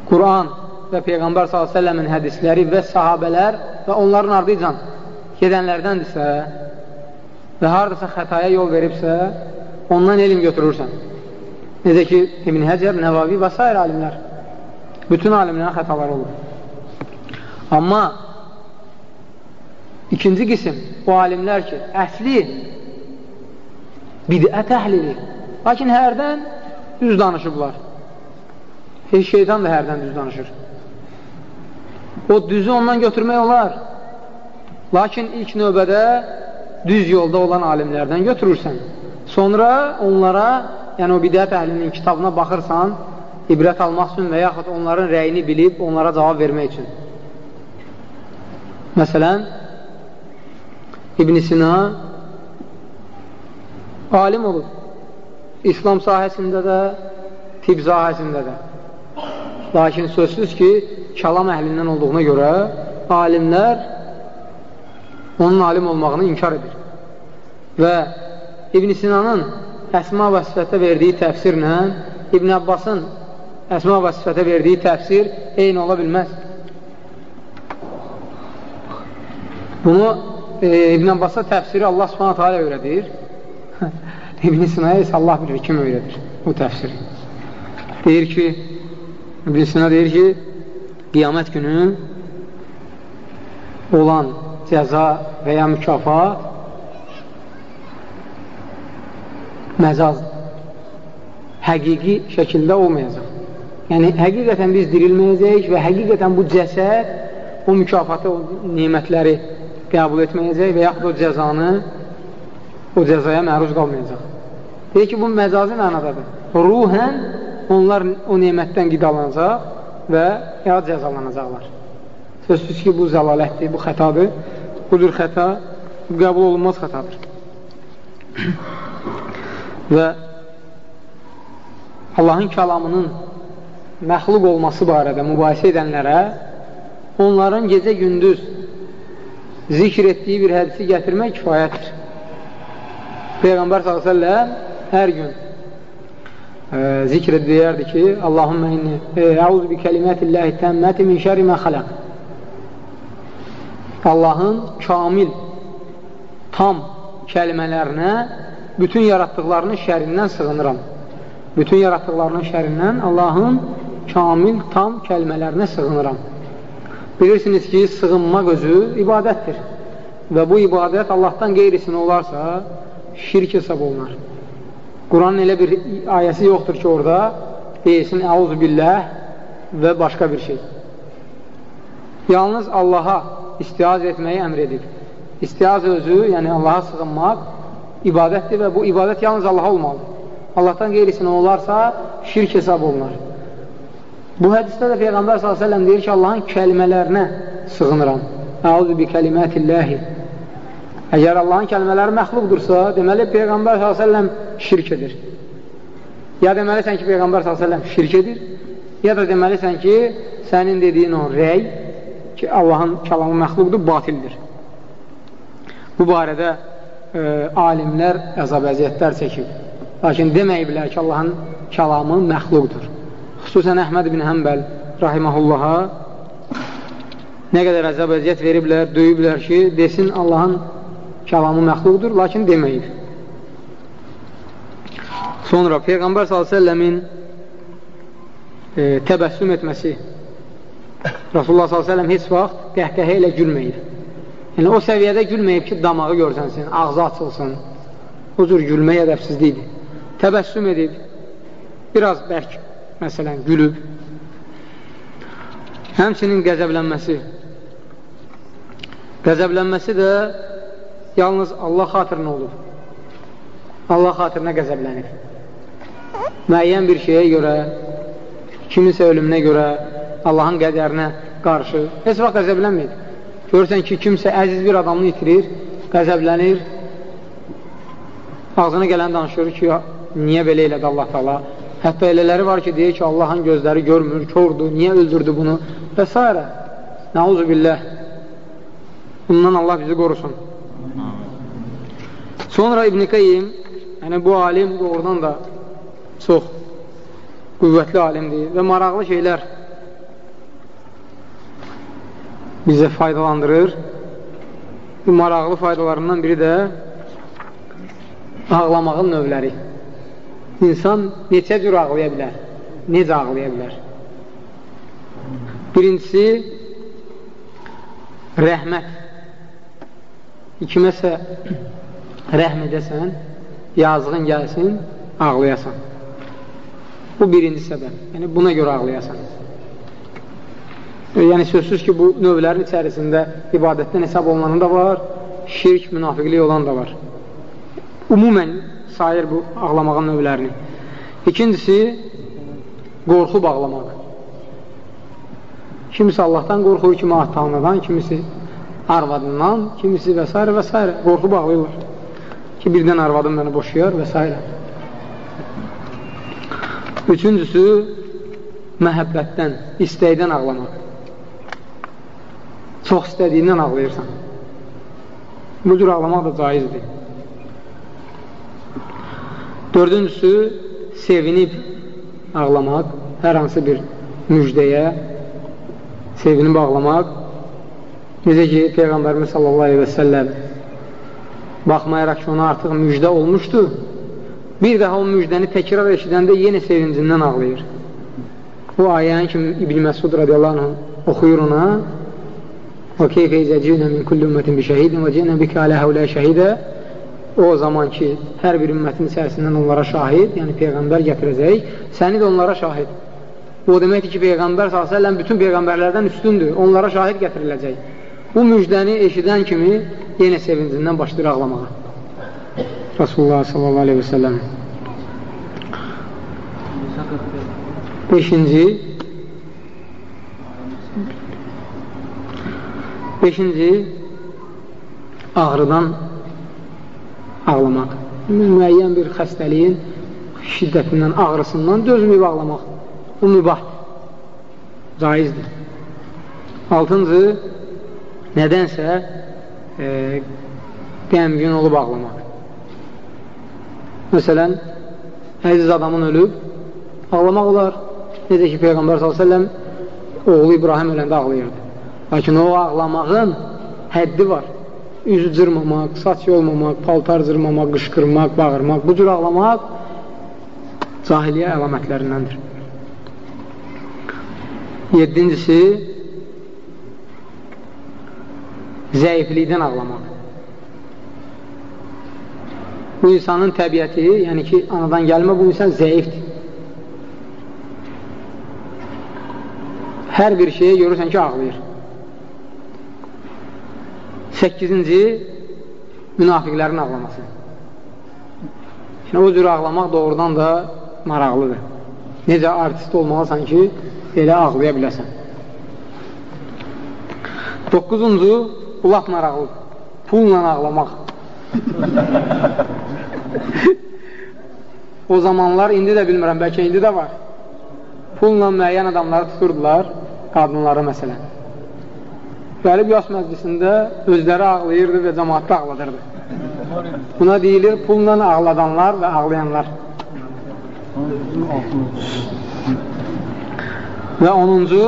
Quran və Peyğəmbər s.ə.v-in hədisləri və sahabələr və onların ardıcan gedənlərdəndirsə və haradasa xətaya yol veribsə, ondan elm götürürsən. Necə ki, İbn Həcər, Nəvavi və s. alimlər. Bütün alimlərin xətaları olur. Amma İkinci qism, o alimlər ki, əsli bidət əhlidir. Lakin hərdən düz danışıblar. Heç şeytan da hərdən düz danışır. O düzü ondan götürmək olar. Lakin ilk növbədə düz yolda olan alimlərdən götürürsən. Sonra onlara, yəni o bidət əhlinin kitabına baxırsan, ibrət almaq üçün və yaxud onların rəyini bilib onlara cavab vermək üçün. Məsələn, İbn Sina alim olub. İslam sahəsində də, tib sahəsində də. Lakin sözsüz ki, kəlam əhlindən olduğuna görə alimlər onun alim olmağını inkar edir. Və İbn Sinanın əsma və sifətə verdiyi təfsirlə İbn Abbasın əsma və sifətə verdiyi təfsir eyni ola bilməz. Bunu e, İbn Abbas'a təfsiri Allah subhanət hələ öyrədir. İbn Sinaya isə Allah bilir kim öyrədir bu təfsiri. Deyir ki, İbn Sina deyir ki, qiyamət günü olan cəza və ya mükafat məzazdır. Həqiqi şəkildə olmayacaq. Yəni, həqiqətən biz dirilməyəcəyik və həqiqətən bu cəsəd o mükafatı, o nimətləri qəbul etməyəcək və yaxud o cəzanı o cəzaya məruz qalmayacaq. Deyir ki, bu məcazi mənadadır. Ruhən onlar o nemətdən qidalanacaq və ya cəzalanacaqlar. Sözsüz ki, bu zəlalətdir, bu xətadır. Budur xəta, bu qəbul olunmaz xətadır. və Allahın kəlamının məxluq olması barədə mübahisə edənlərə onların gecə-gündüz zikr etdiyi bir hədisi gətirmək kifayətdir. Peyğəmbər s.ə.v hər gün e, zikr edəyərdi ki, Allahümmə inni əuzu bi kəlimətilləhi təmməti min şəri mə xələq Allahın kamil, tam kəlmələrinə bütün yaratdıqlarının şərindən sığınıram. Bütün yaratdıqlarının şərindən Allahın kamil, tam kəlmələrinə sığınıram. Bilirsiniz ki, sığınmaq özü ibadətdir. Və bu ibadət Allahdan qeyrisinə olarsa, şirk hesab olunar. Quranın elə bir ayəsi yoxdur ki, orada deyilsin, əuzu billəh və başqa bir şey. Yalnız Allaha istiyaz etməyi əmr edib. İstiyaz özü, yəni Allaha sığınmaq ibadətdir və bu ibadət yalnız Allaha olmalıdır. Allahdan qeyrisinə olarsa, şirk hesab olunar. Bu hədisdə də Peyğəmbər s.ə.v deyir ki, Allahın kəlmələrinə sığınıram. Əuzu bi kəlimətilləhi. Əgər Allahın kəlmələri məxluqdursa, deməli Peyğəmbər s.ə.v şirk edir. Ya deməlisən ki, Peyğəmbər s.ə.v şirk edir, ya da deməlisən ki, sənin dediyin o rəy ki, Allahın kəlamı məxluqdur, batildir. Bu barədə e, alimlər əzab əziyyətlər çəkib. Lakin deməyiblər ki, Allahın kəlamı məxluqdur xüsusən Əhməd bin Həmbəl rahiməhullaha nə qədər əzab əziyyət veriblər, döyüblər ki, desin Allahın kəlamı məxluqdur, lakin deməyib. Sonra Peyğəmbər s.ə.v-in e, təbəssüm etməsi Rasulullah s.ə.v heç vaxt qəhqəhə ilə gülməyib. Yəni, o səviyyədə gülməyib ki, damağı görsənsin, ağzı açılsın. O cür gülmək ədəbsizlikdir. Təbəssüm edib, biraz bərk məsələn, gülüb. Həmçinin qəzəblənməsi. Qəzəblənməsi də yalnız Allah xatirinə olub. Allah xatirinə qəzəblənir. Müəyyən bir şeyə görə, kimisə ölümünə görə, Allahın qədərinə qarşı heç vaxt qəzəblənməyir. Görürsən ki, kimsə əziz bir adamını itirir, qəzəblənir, ağzına gələn danışır ki, niyə belə elədi Allah-u Teala? Hətta elələri var ki, deyir ki, Allahın gözləri görmür, kordur, niyə öldürdü bunu və s. Nəuzu billəh. Bundan Allah bizi qorusun. Sonra İbn-i Qeyyim, yəni bu alim doğrudan da çox qüvvətli alimdir və maraqlı şeylər bizə faydalandırır. Bu maraqlı faydalarından biri də ağlamağın növləri insan neçə cür ağlaya bilər? Necə ağlaya bilər? Birincisi, rəhmət. Kiməsə rəhm edəsən, yazığın gəlsin, ağlayasan. Bu birinci səbəb. Yəni, buna görə ağlayasan. Yəni, sözsüz ki, bu növlərin içərisində ibadətdən hesab olmanın da var, şirk, münafiqlik olan da var. Umumən sayır bu ağlamağın növlərini. İkincisi, qorxub ağlamaq. Kimisi Allahdan qorxur, kimi Tanrıdan, kimisi arvadından, kimisi və s. və s. qorxub ağlayırlar. Ki, birdən arvadım məni boşuyar və s. Üçüncüsü, məhəbbətdən, istəkdən ağlamaq. Çox istədiyindən ağlayırsan. Bu cür ağlamaq da caizdir. Dördüncüsü, sevinib ağlamaq, hər hansı bir müjdəyə sevinib ağlamaq. Necə ki, Peyğəmbərimiz sallallahu aleyhi və səlləm baxmayaraq ki, ona artıq müjdə olmuşdu, bir daha o müjdəni təkrar eşidəndə yenə sevincindən ağlayır. Bu ayənin kimi İbn Məsud radiyallahu anh oxuyur ona, Və keyfə izə cinə min kulli ümmətin bi şəhidin və cinə bikə alə həvlə şəhidə o zaman ki, hər bir ümmətin içərisindən onlara şahid, yəni Peyğəmbər gətirəcək, səni də onlara şahid. Bu deməkdir ki, Peyğəmbər s.ə.v bütün Peyğəmbərlərdən üstündür, onlara şahid gətiriləcək. Bu müjdəni eşidən kimi yenə sevincindən başlayır ağlamağa. Rasulullah s.a.v. Beşinci Beşinci ağrıdan ağlamaq. Müəyyən bir xəstəliyin şiddətindən, ağrısından dözməyib ağlamaq. Bu mübahdır. Caizdir. Altıncı, nədənsə e, qəmgin olub ağlamaq. Məsələn, əziz adamın ölüb, ağlamaq olar. Necə ki, Peyğəmbər s.ə.v oğlu İbrahim öləndə ağlayırdı. Lakin o ağlamağın həddi var üzü cırmamaq, saç yolmamaq, paltar cırmamaq, qışqırmaq, bağırmaq, bu cür ağlamaq cahiliyə əlamətlərindəndir. Yedincisi, zəiflikdən ağlamaq. Bu insanın təbiəti, yəni ki, anadan gəlmə bu insan zəifdir. Hər bir şeyə görürsən ki, ağlayır. 8-ci münafiqlərin ağlaması. Yəni, o cür ağlamaq doğrudan da maraqlıdır. Necə artist olmalısan ki, elə ağlaya biləsən. 9-cu, bu laf maraqlıdır. Pulla ağlamaq. o zamanlar, indi də bilmirəm, bəlkə indi də var. Pulla müəyyən adamları tuturdular, qadınları məsələn gəlib yas məclisində özləri ağlayırdı və cəmaatda ağladırdı. Buna deyilir pulla ağladanlar və ağlayanlar. Və onuncu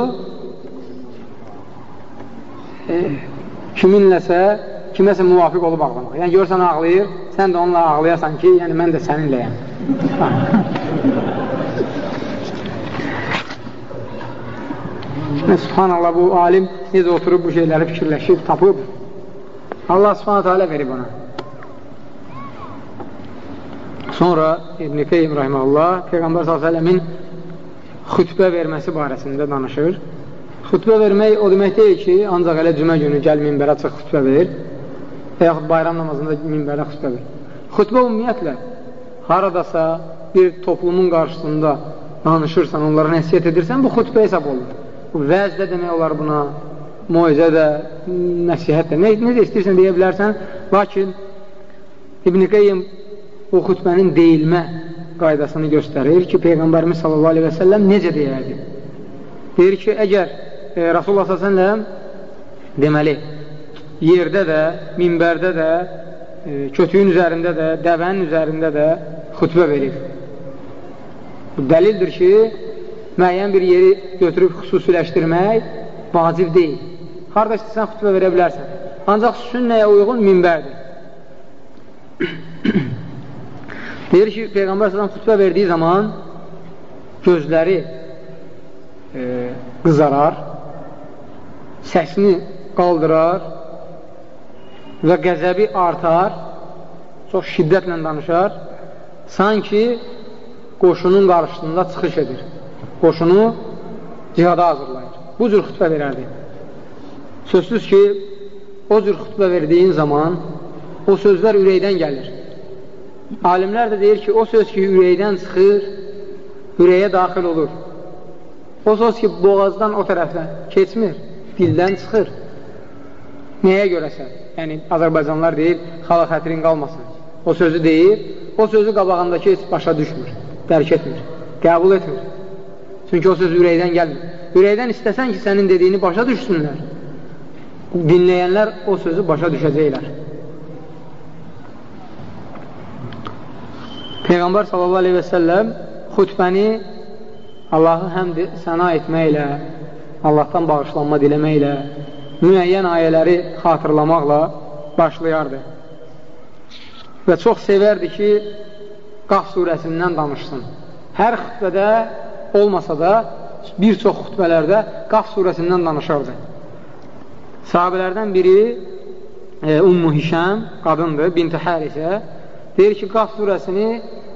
e, kiminləsə, kiməsə müvafiq olub ağlamaq. Yəni görsən ağlayır, sən də onunla ağlayasan ki, yəni mən də səninləyəm. Subhanallah bu alim necə oturub bu şeyləri fikirləşib, tapıb. Allah subhanətə alə verib ona. Sonra İbn-i Qeym rahiməllah Peyğəmbər s.ə.v-in xütbə verməsi barəsində danışır. Xütbə vermək o demək deyil ki, ancaq elə cümə günü gəl minbərə çıx xütbə ver və yaxud bayram namazında minbərə xütbə ver. Xütbə ümumiyyətlə haradasa bir toplumun qarşısında danışırsan, onlara nəsiyyət edirsən, bu xütbə hesab olunur. Bu vəz də demək olar buna, moizə də, nəsihət də, ne, necə istəyirsən deyə bilərsən, lakin İbn-i Qeyyim o xütbənin deyilmə qaydasını göstərir ki, Peyğəmbərimiz səlləm necə deyərdi? Deyir ki, əgər e, Rasulullah s.ə.v deməli, yerdə də, minbərdə də, e, kötüyün üzərində də, dəvənin üzərində də xütbə verir. Bu dəlildir ki, müəyyən bir yeri götürüb xüsusiləşdirmək vacib deyil. Harada istəsən xütbə verə bilərsən. Ancaq sünnəyə uyğun minbərdir. Deyir ki, Peyğəmbər s.ə.v xütbə verdiyi zaman gözləri e, qızarar, səsini qaldırar və qəzəbi artar, çox şiddətlə danışar, sanki qoşunun qarşısında çıxış edir qoşunu cihada hazırlayır. Bu cür xütbə verərdi. Sözsüz ki, o cür xütbə verdiyin zaman o sözlər ürəkdən gəlir. Alimlər də deyir ki, o söz ki, ürəkdən çıxır, ürəyə daxil olur. O söz ki, boğazdan o tərəfə keçmir, dildən çıxır. Nəyə görəsə? Yəni, Azərbaycanlar deyir, xala xətrin qalmasın. O sözü deyir, o sözü qabağındakı heç başa düşmür, dərk etmir, qəbul etmir. Çünki o söz ürəkdən gəlmir. Ürəkdən istəsən ki, sənin dediyini başa düşsünlər. Dinləyənlər o sözü başa düşəcəklər. Peyğəmbər sallallahu aleyhi və səlləm xütbəni Allahı həm səna etməklə, Allahdan bağışlanma diləməklə, müəyyən ayələri xatırlamaqla başlayardı. Və çox sevərdi ki, Qaf surəsindən danışsın. Hər xütbədə olmasa da bir çox xütbələrdə Qaf surəsindən danışardı. Sahabələrdən biri e, Ummu Hişəm, qadındır, binti Hərisə, deyir ki, Qaf surəsini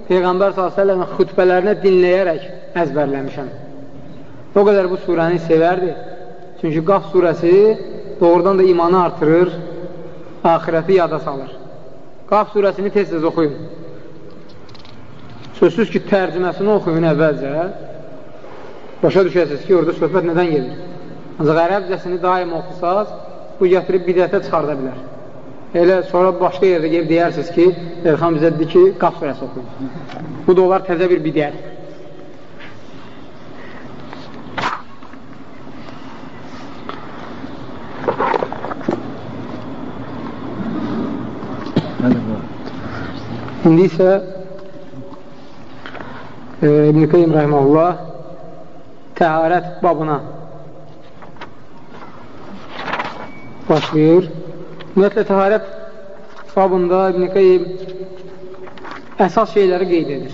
Peyğəmbər s.ə.v xütbələrinə dinləyərək əzbərləmişəm. O qədər bu surəni sevərdi. Çünki Qaf surəsi doğrudan da imanı artırır, ahirəti yada salır. Qaf surəsini tez-tez oxuyun. Sözsüz ki, tərcüməsini oxuyun əvvəlcə. Başa düşəsiniz ki, orada söhbət nədən gedir? Ancaq ərəbcəsini daim oxusaz, bu gətirib bidətə çıxarda bilər. Elə sonra başqa yerdə gelib deyərsiniz ki, Elxan bizə dedi ki, Qaf surəsi oxuyun. Bu da olar təzə bir bidət. İndi isə e, İbn-i Qeym Rəhməlullah təharət babına başlayır. Ümumiyyətlə, təharət babında İbn-i Qeym əsas şeyləri qeyd edir.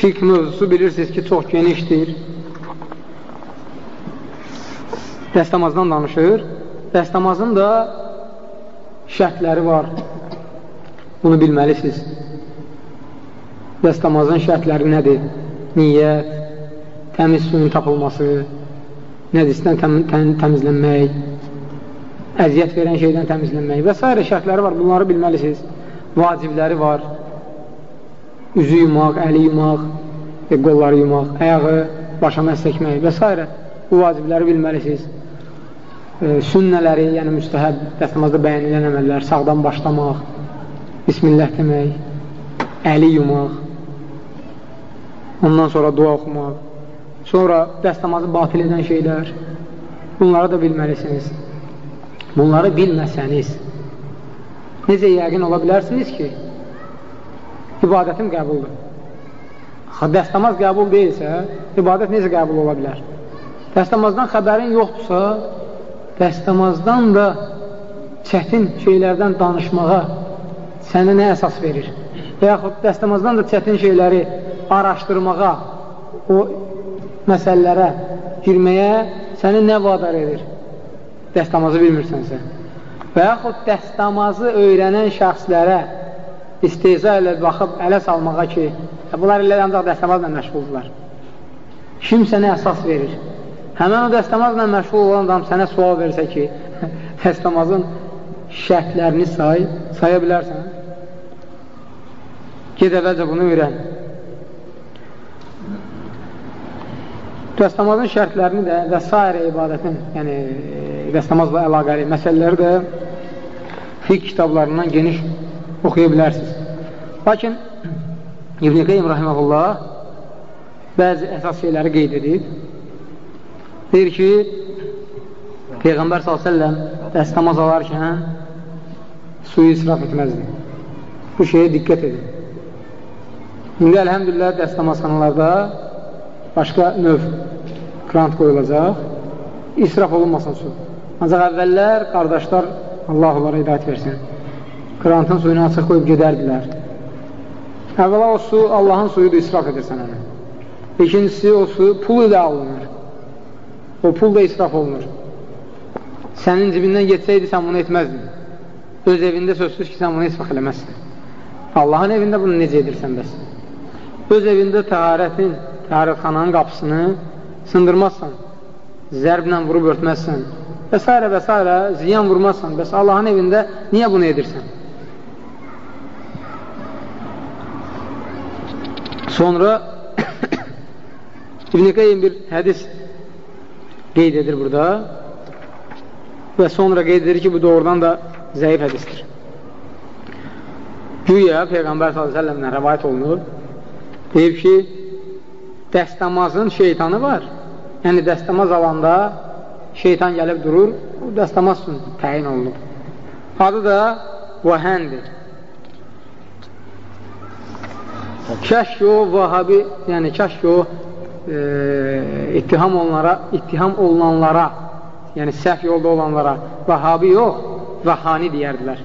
Fiqh mövzusu bilirsiniz ki, çox genişdir. Dəstəmazdan danışır. Dəstəmazın da şərtləri var. Bunu bilməlisiniz. Dəstəmazın şərtləri nədir? Niyyət, təmiz suyun tapılması, nədisdən təm təm təmizlənmək, əziyyət verən şeydən təmizlənmək və s. şərtləri var. Bunları bilməlisiniz. Vacibləri var. Üzü yumaq, əli yumaq, e, qolları yumaq, ayağı başa məsəkmək və s. Bu vacibləri bilməlisiniz. E, sünnələri, yəni müstəhəb, dəstəmazda bəyənilən əməllər, sağdan başlamaq, Bismillah demək, əli yumaq, ondan sonra dua oxumaq, sonra dəstəmazı batil edən şeylər, bunları da bilməlisiniz. Bunları bilməsəniz, necə yəqin ola bilərsiniz ki, ibadətim qəbuldur. Dəstəmaz qəbul deyilsə, ibadət necə qəbul ola bilər? Dəstəmazdan xəbərin yoxdursa, dəstəmazdan da çətin şeylərdən danışmağa sənə nə əsas verir? Və yaxud dəstəmazdan da çətin şeyləri araşdırmağa, o məsələlərə girməyə səni nə vadar edir? Dəstəmazı bilmirsənsə. Və yaxud dəstəmazı öyrənən şəxslərə isteza ilə baxıb ələ salmağa ki, bunlar ilə ancaq dəstəmazla məşğuldurlar. Kim sənə əsas verir? Həmən o dəstəmazla məşğul olan adam sənə sual versə ki, dəstəmazın şərtlərini say, saya bilərsən. Ged əvvəlcə bunu öyrən. Dəstəmazın şərtlərini də və s. ibadətin, yəni dəstəmazla əlaqəli məsələləri də fiqh kitablarından geniş oxuya bilərsiniz. Lakin İbn-i Qeym Rahiməhullah bəzi əsas şeyləri qeyd edib. Deyir ki, Peyğəmbər s.ə.v dəstəmaz alarkən suyu israf etməzdi. Bu şeyə diqqət edin. İndi əlhəmdülillah dəstəmazxanalarda başqa növ grant qoyulacaq. İsraf olunmasın su. Ancaq əvvəllər qardaşlar Allah onlara hidayət versin. Grantın suyunu açıq qoyub gedərdilər. Əvvəla o su Allahın suyudur, israf edirsən onu. İkincisi o su pul ilə alınır. O pul da israf olunur. Sənin cibindən getsəydi sən bunu etməzdin. Öz evində sözsüz ki, sən bunu israf eləməzsin. Allahın evində bunu necə edirsən bəs? öz evində təharətin, təharətxananın qapısını sındırmazsan, zərblə vurub örtməzsən və s. və s. ziyan vurmazsan, bəs Allahın evində niyə bunu edirsən? Sonra İbn-i bir hədis qeyd edir burada və sonra qeyd edir ki, bu doğrudan da zəif hədisdir. Güya Peyğəmbər s.ə.v-dən rəvayət olunur deyib ki, dəstəmazın şeytanı var. Yəni, dəstəmaz alanda şeytan gəlib durur, o dəstəmaz üçün təyin olunur. Adı da vəhəndir. Kəşk o vahabi, yəni kəşk o e, ittiham onlara, ittiham olunanlara, yəni səhv yolda olanlara vahabi yox, vahani deyərdilər.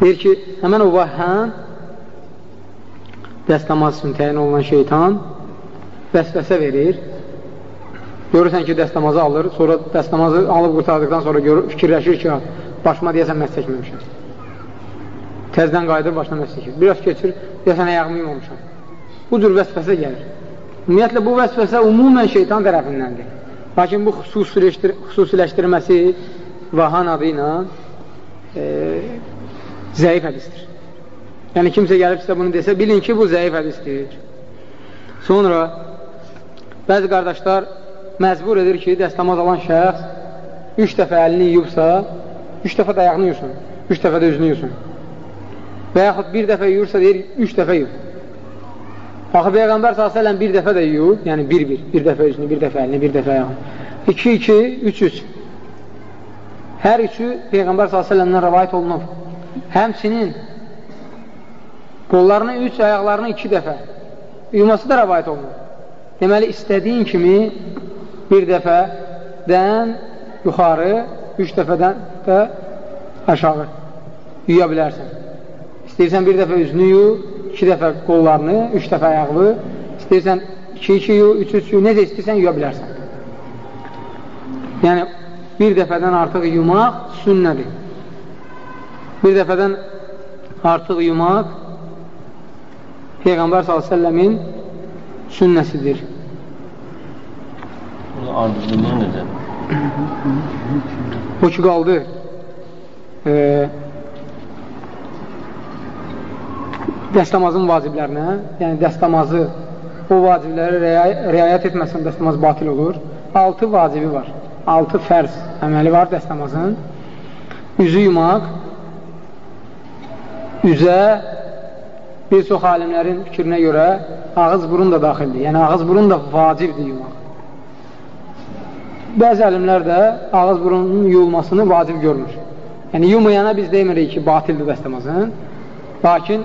Deyir ki, həmən o vəhhən dəstəmaz üçün təyin olunan şeytan vəsvəsə verir Görürsən ki, dəstəmazı alır, sonra dəstəmazı alıb qurtardıqdan sonra görür, fikirləşir ki, başıma deyəsən məhz çəkməmişəm. Təzdən qayıdır, başına məhz çəkir. Biraz keçir, deyəsən ayağımı yumamışam. Bu cür vəsvəsə gəlir. Ümumiyyətlə, bu vəsvəsə umumən şeytan tərəfindəndir. Lakin bu xüsusiləşdir xüsusiləşdirməsi vahan adı ilə e, zəif hədistir. Yəni, kimsə gəlib sizə bunu desə, bilin ki, bu zəif hədisdir. Sonra, bəzi qardaşlar məcbur edir ki, dəstəmaz alan şəxs üç dəfə əlini yuyubsa, üç dəfə də ayağını yusun, üç dəfə də üzünü yusun. Və yaxud bir dəfə yuyursa, deyir, üç dəfə yuyub. Axı, Peyğəmbər s.ə.v bir dəfə də yuyub, yəni bir-bir, bir dəfə üzünü, bir dəfə əlini, bir dəfə ayağını. İki-iki, üç-üç. Hər üçü Peyğəmbər s.ə.v-dən rəvayət olunub. Həmçinin qollarını üç, ayaqlarını iki dəfə yuması da rəvayət olunur. Deməli, istədiyin kimi bir dəfədən yuxarı, üç dəfədən də aşağı yuya bilərsən. İstəyirsən bir dəfə üzünü yu, iki dəfə qollarını, üç dəfə ayaqlı, istəyirsən iki-iki yu, üç-üç yu, necə istəyirsən yuya bilərsən. Yəni, bir dəfədən artıq yumaq sünnədir. Bir dəfədən artıq yumaq Peyğəmbər s.ə.v-in sünnəsidir. Ardıcılığı necə? O ki, qaldı. E, dəstəmazın vaciblərinə, yəni dəstəmazı o vacibləri riayət etməsən dəstəmaz batil olur. 6 vacibi var. 6 fərz əməli var dəstəmazın. Üzü yumaq, üzə bir çox alimlərin fikrinə görə ağız burun da daxildir. Yəni ağız burun da vacibdir yumaq. Bəzi əlimlər də ağız burunun yuyulmasını vacib görmür. Yəni yumayana biz demirik ki, batildir dəstəmazın. Lakin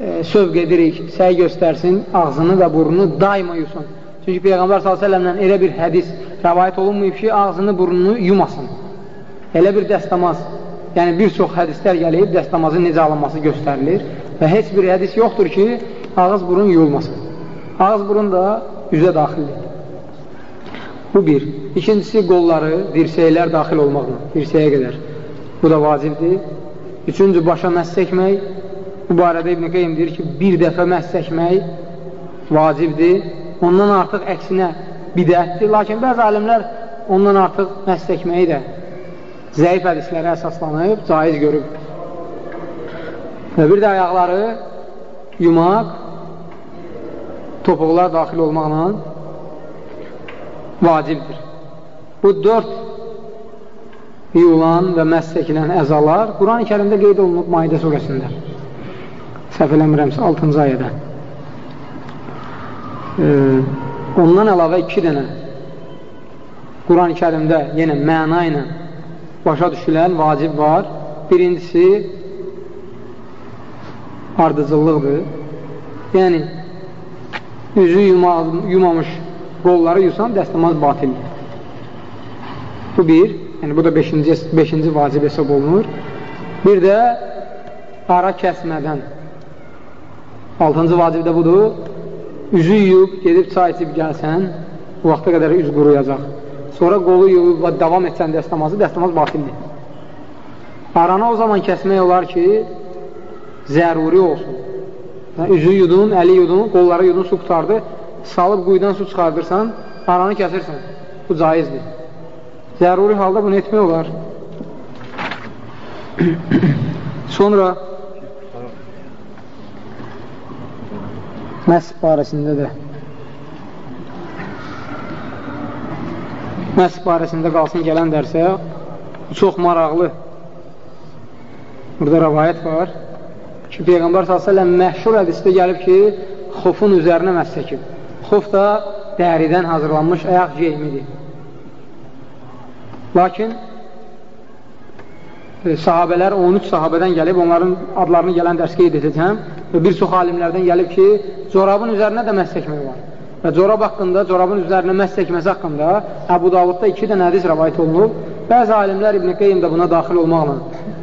e, sövq edirik, səy göstərsin, ağzını və burnunu daima yusun. Çünki Peyğəmbər s.ə.v-lə elə bir hədis rəvayət olunmayıb ki, ağzını, burnunu yumasın. Elə bir dəstəmaz, yəni bir çox hədislər gəlib, dəstəmazın necə alınması göstərilir və heç bir hədis yoxdur ki, ağız burun yuyulmasın. Ağız burun da üzə daxildir. Bu bir. İkincisi, qolları, dirsəklər daxil olmaqla, dirsəyə qədər. Bu da vacibdir. Üçüncü, başa məhz çəkmək. Bu barədə İbn-i Qeym deyir ki, bir dəfə məhz çəkmək vacibdir. Ondan artıq əksinə bidətdir. Lakin bəzi alimlər ondan artıq məhz çəkməyi də zəif hədislərə əsaslanıb, caiz görüb. Və bir də ayaqları yumaq, topuqlar daxil olmaqla vacibdir. Bu dörd yuyulan və məhz çəkilən əzalar Quran-ı kərimdə qeyd olunub Maidə surəsində. Səhv eləmirəmsə 6-cı ayədə. Ee, ondan əlavə iki dənə Quran-ı kərimdə yenə məna ilə başa düşülən vacib var. Birincisi ardıcıllıqdır. Yəni, üzü yuma, yumamış qolları yusan dəstəmaz batildir. Bu bir, yəni bu da 5-ci 5-ci vacib hesab olunur. Bir də ara kəsmədən 6-cı vacib də budur. Üzü yuyub, gedib çay içib gəlsən, bu vaxta qədər üz quruyacaq. Sonra qolu yuyub və davam etsən dəstəmazı, dəstəmaz batildir. Aranı o zaman kəsmək olar ki, zəruri olsun. Yəni, üzü yudun, əli yudun, qolları yudun, su qutardı, salıb quyudan su çıxardırsan, aranı kəsirsən. Bu caizdir. Zəruri halda bunu etmək olar. Sonra məhz barəsində də məhz barəsində qalsın gələn dərsə çox maraqlı burada rəvayət var ki, Peyğəmbər s.ə.v məhşur hədisdə gəlib ki, xofun üzərinə məhz çəkib. Xof da dəridən hazırlanmış ayaq geyimidir. Lakin e, sahabələr, 13 sahabədən gəlib, onların adlarını gələn dərs qeyd edəcəm və bir çox alimlərdən gəlib ki, corabın üzərinə də məhz çəkmək var. Və corab haqqında, corabın üzərinə məhz çəkməsi haqqında Əbu Davudda iki dənə hədis rəvayət olunub. Bəzi alimlər İbn-i Qeym də buna daxil olmaqla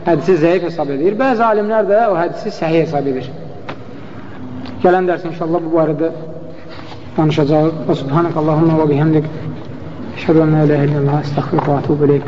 hədisi zəif hesab edir. Bəzi alimlər də o hədisi səhih hesab edir. Gələn dərs inşallah bu barədə danışacaq. Və subhanək Allahumma və bihəmdik. Əşhədu ən la ilahe illallah, əstəxfiruka və atubu ileyk.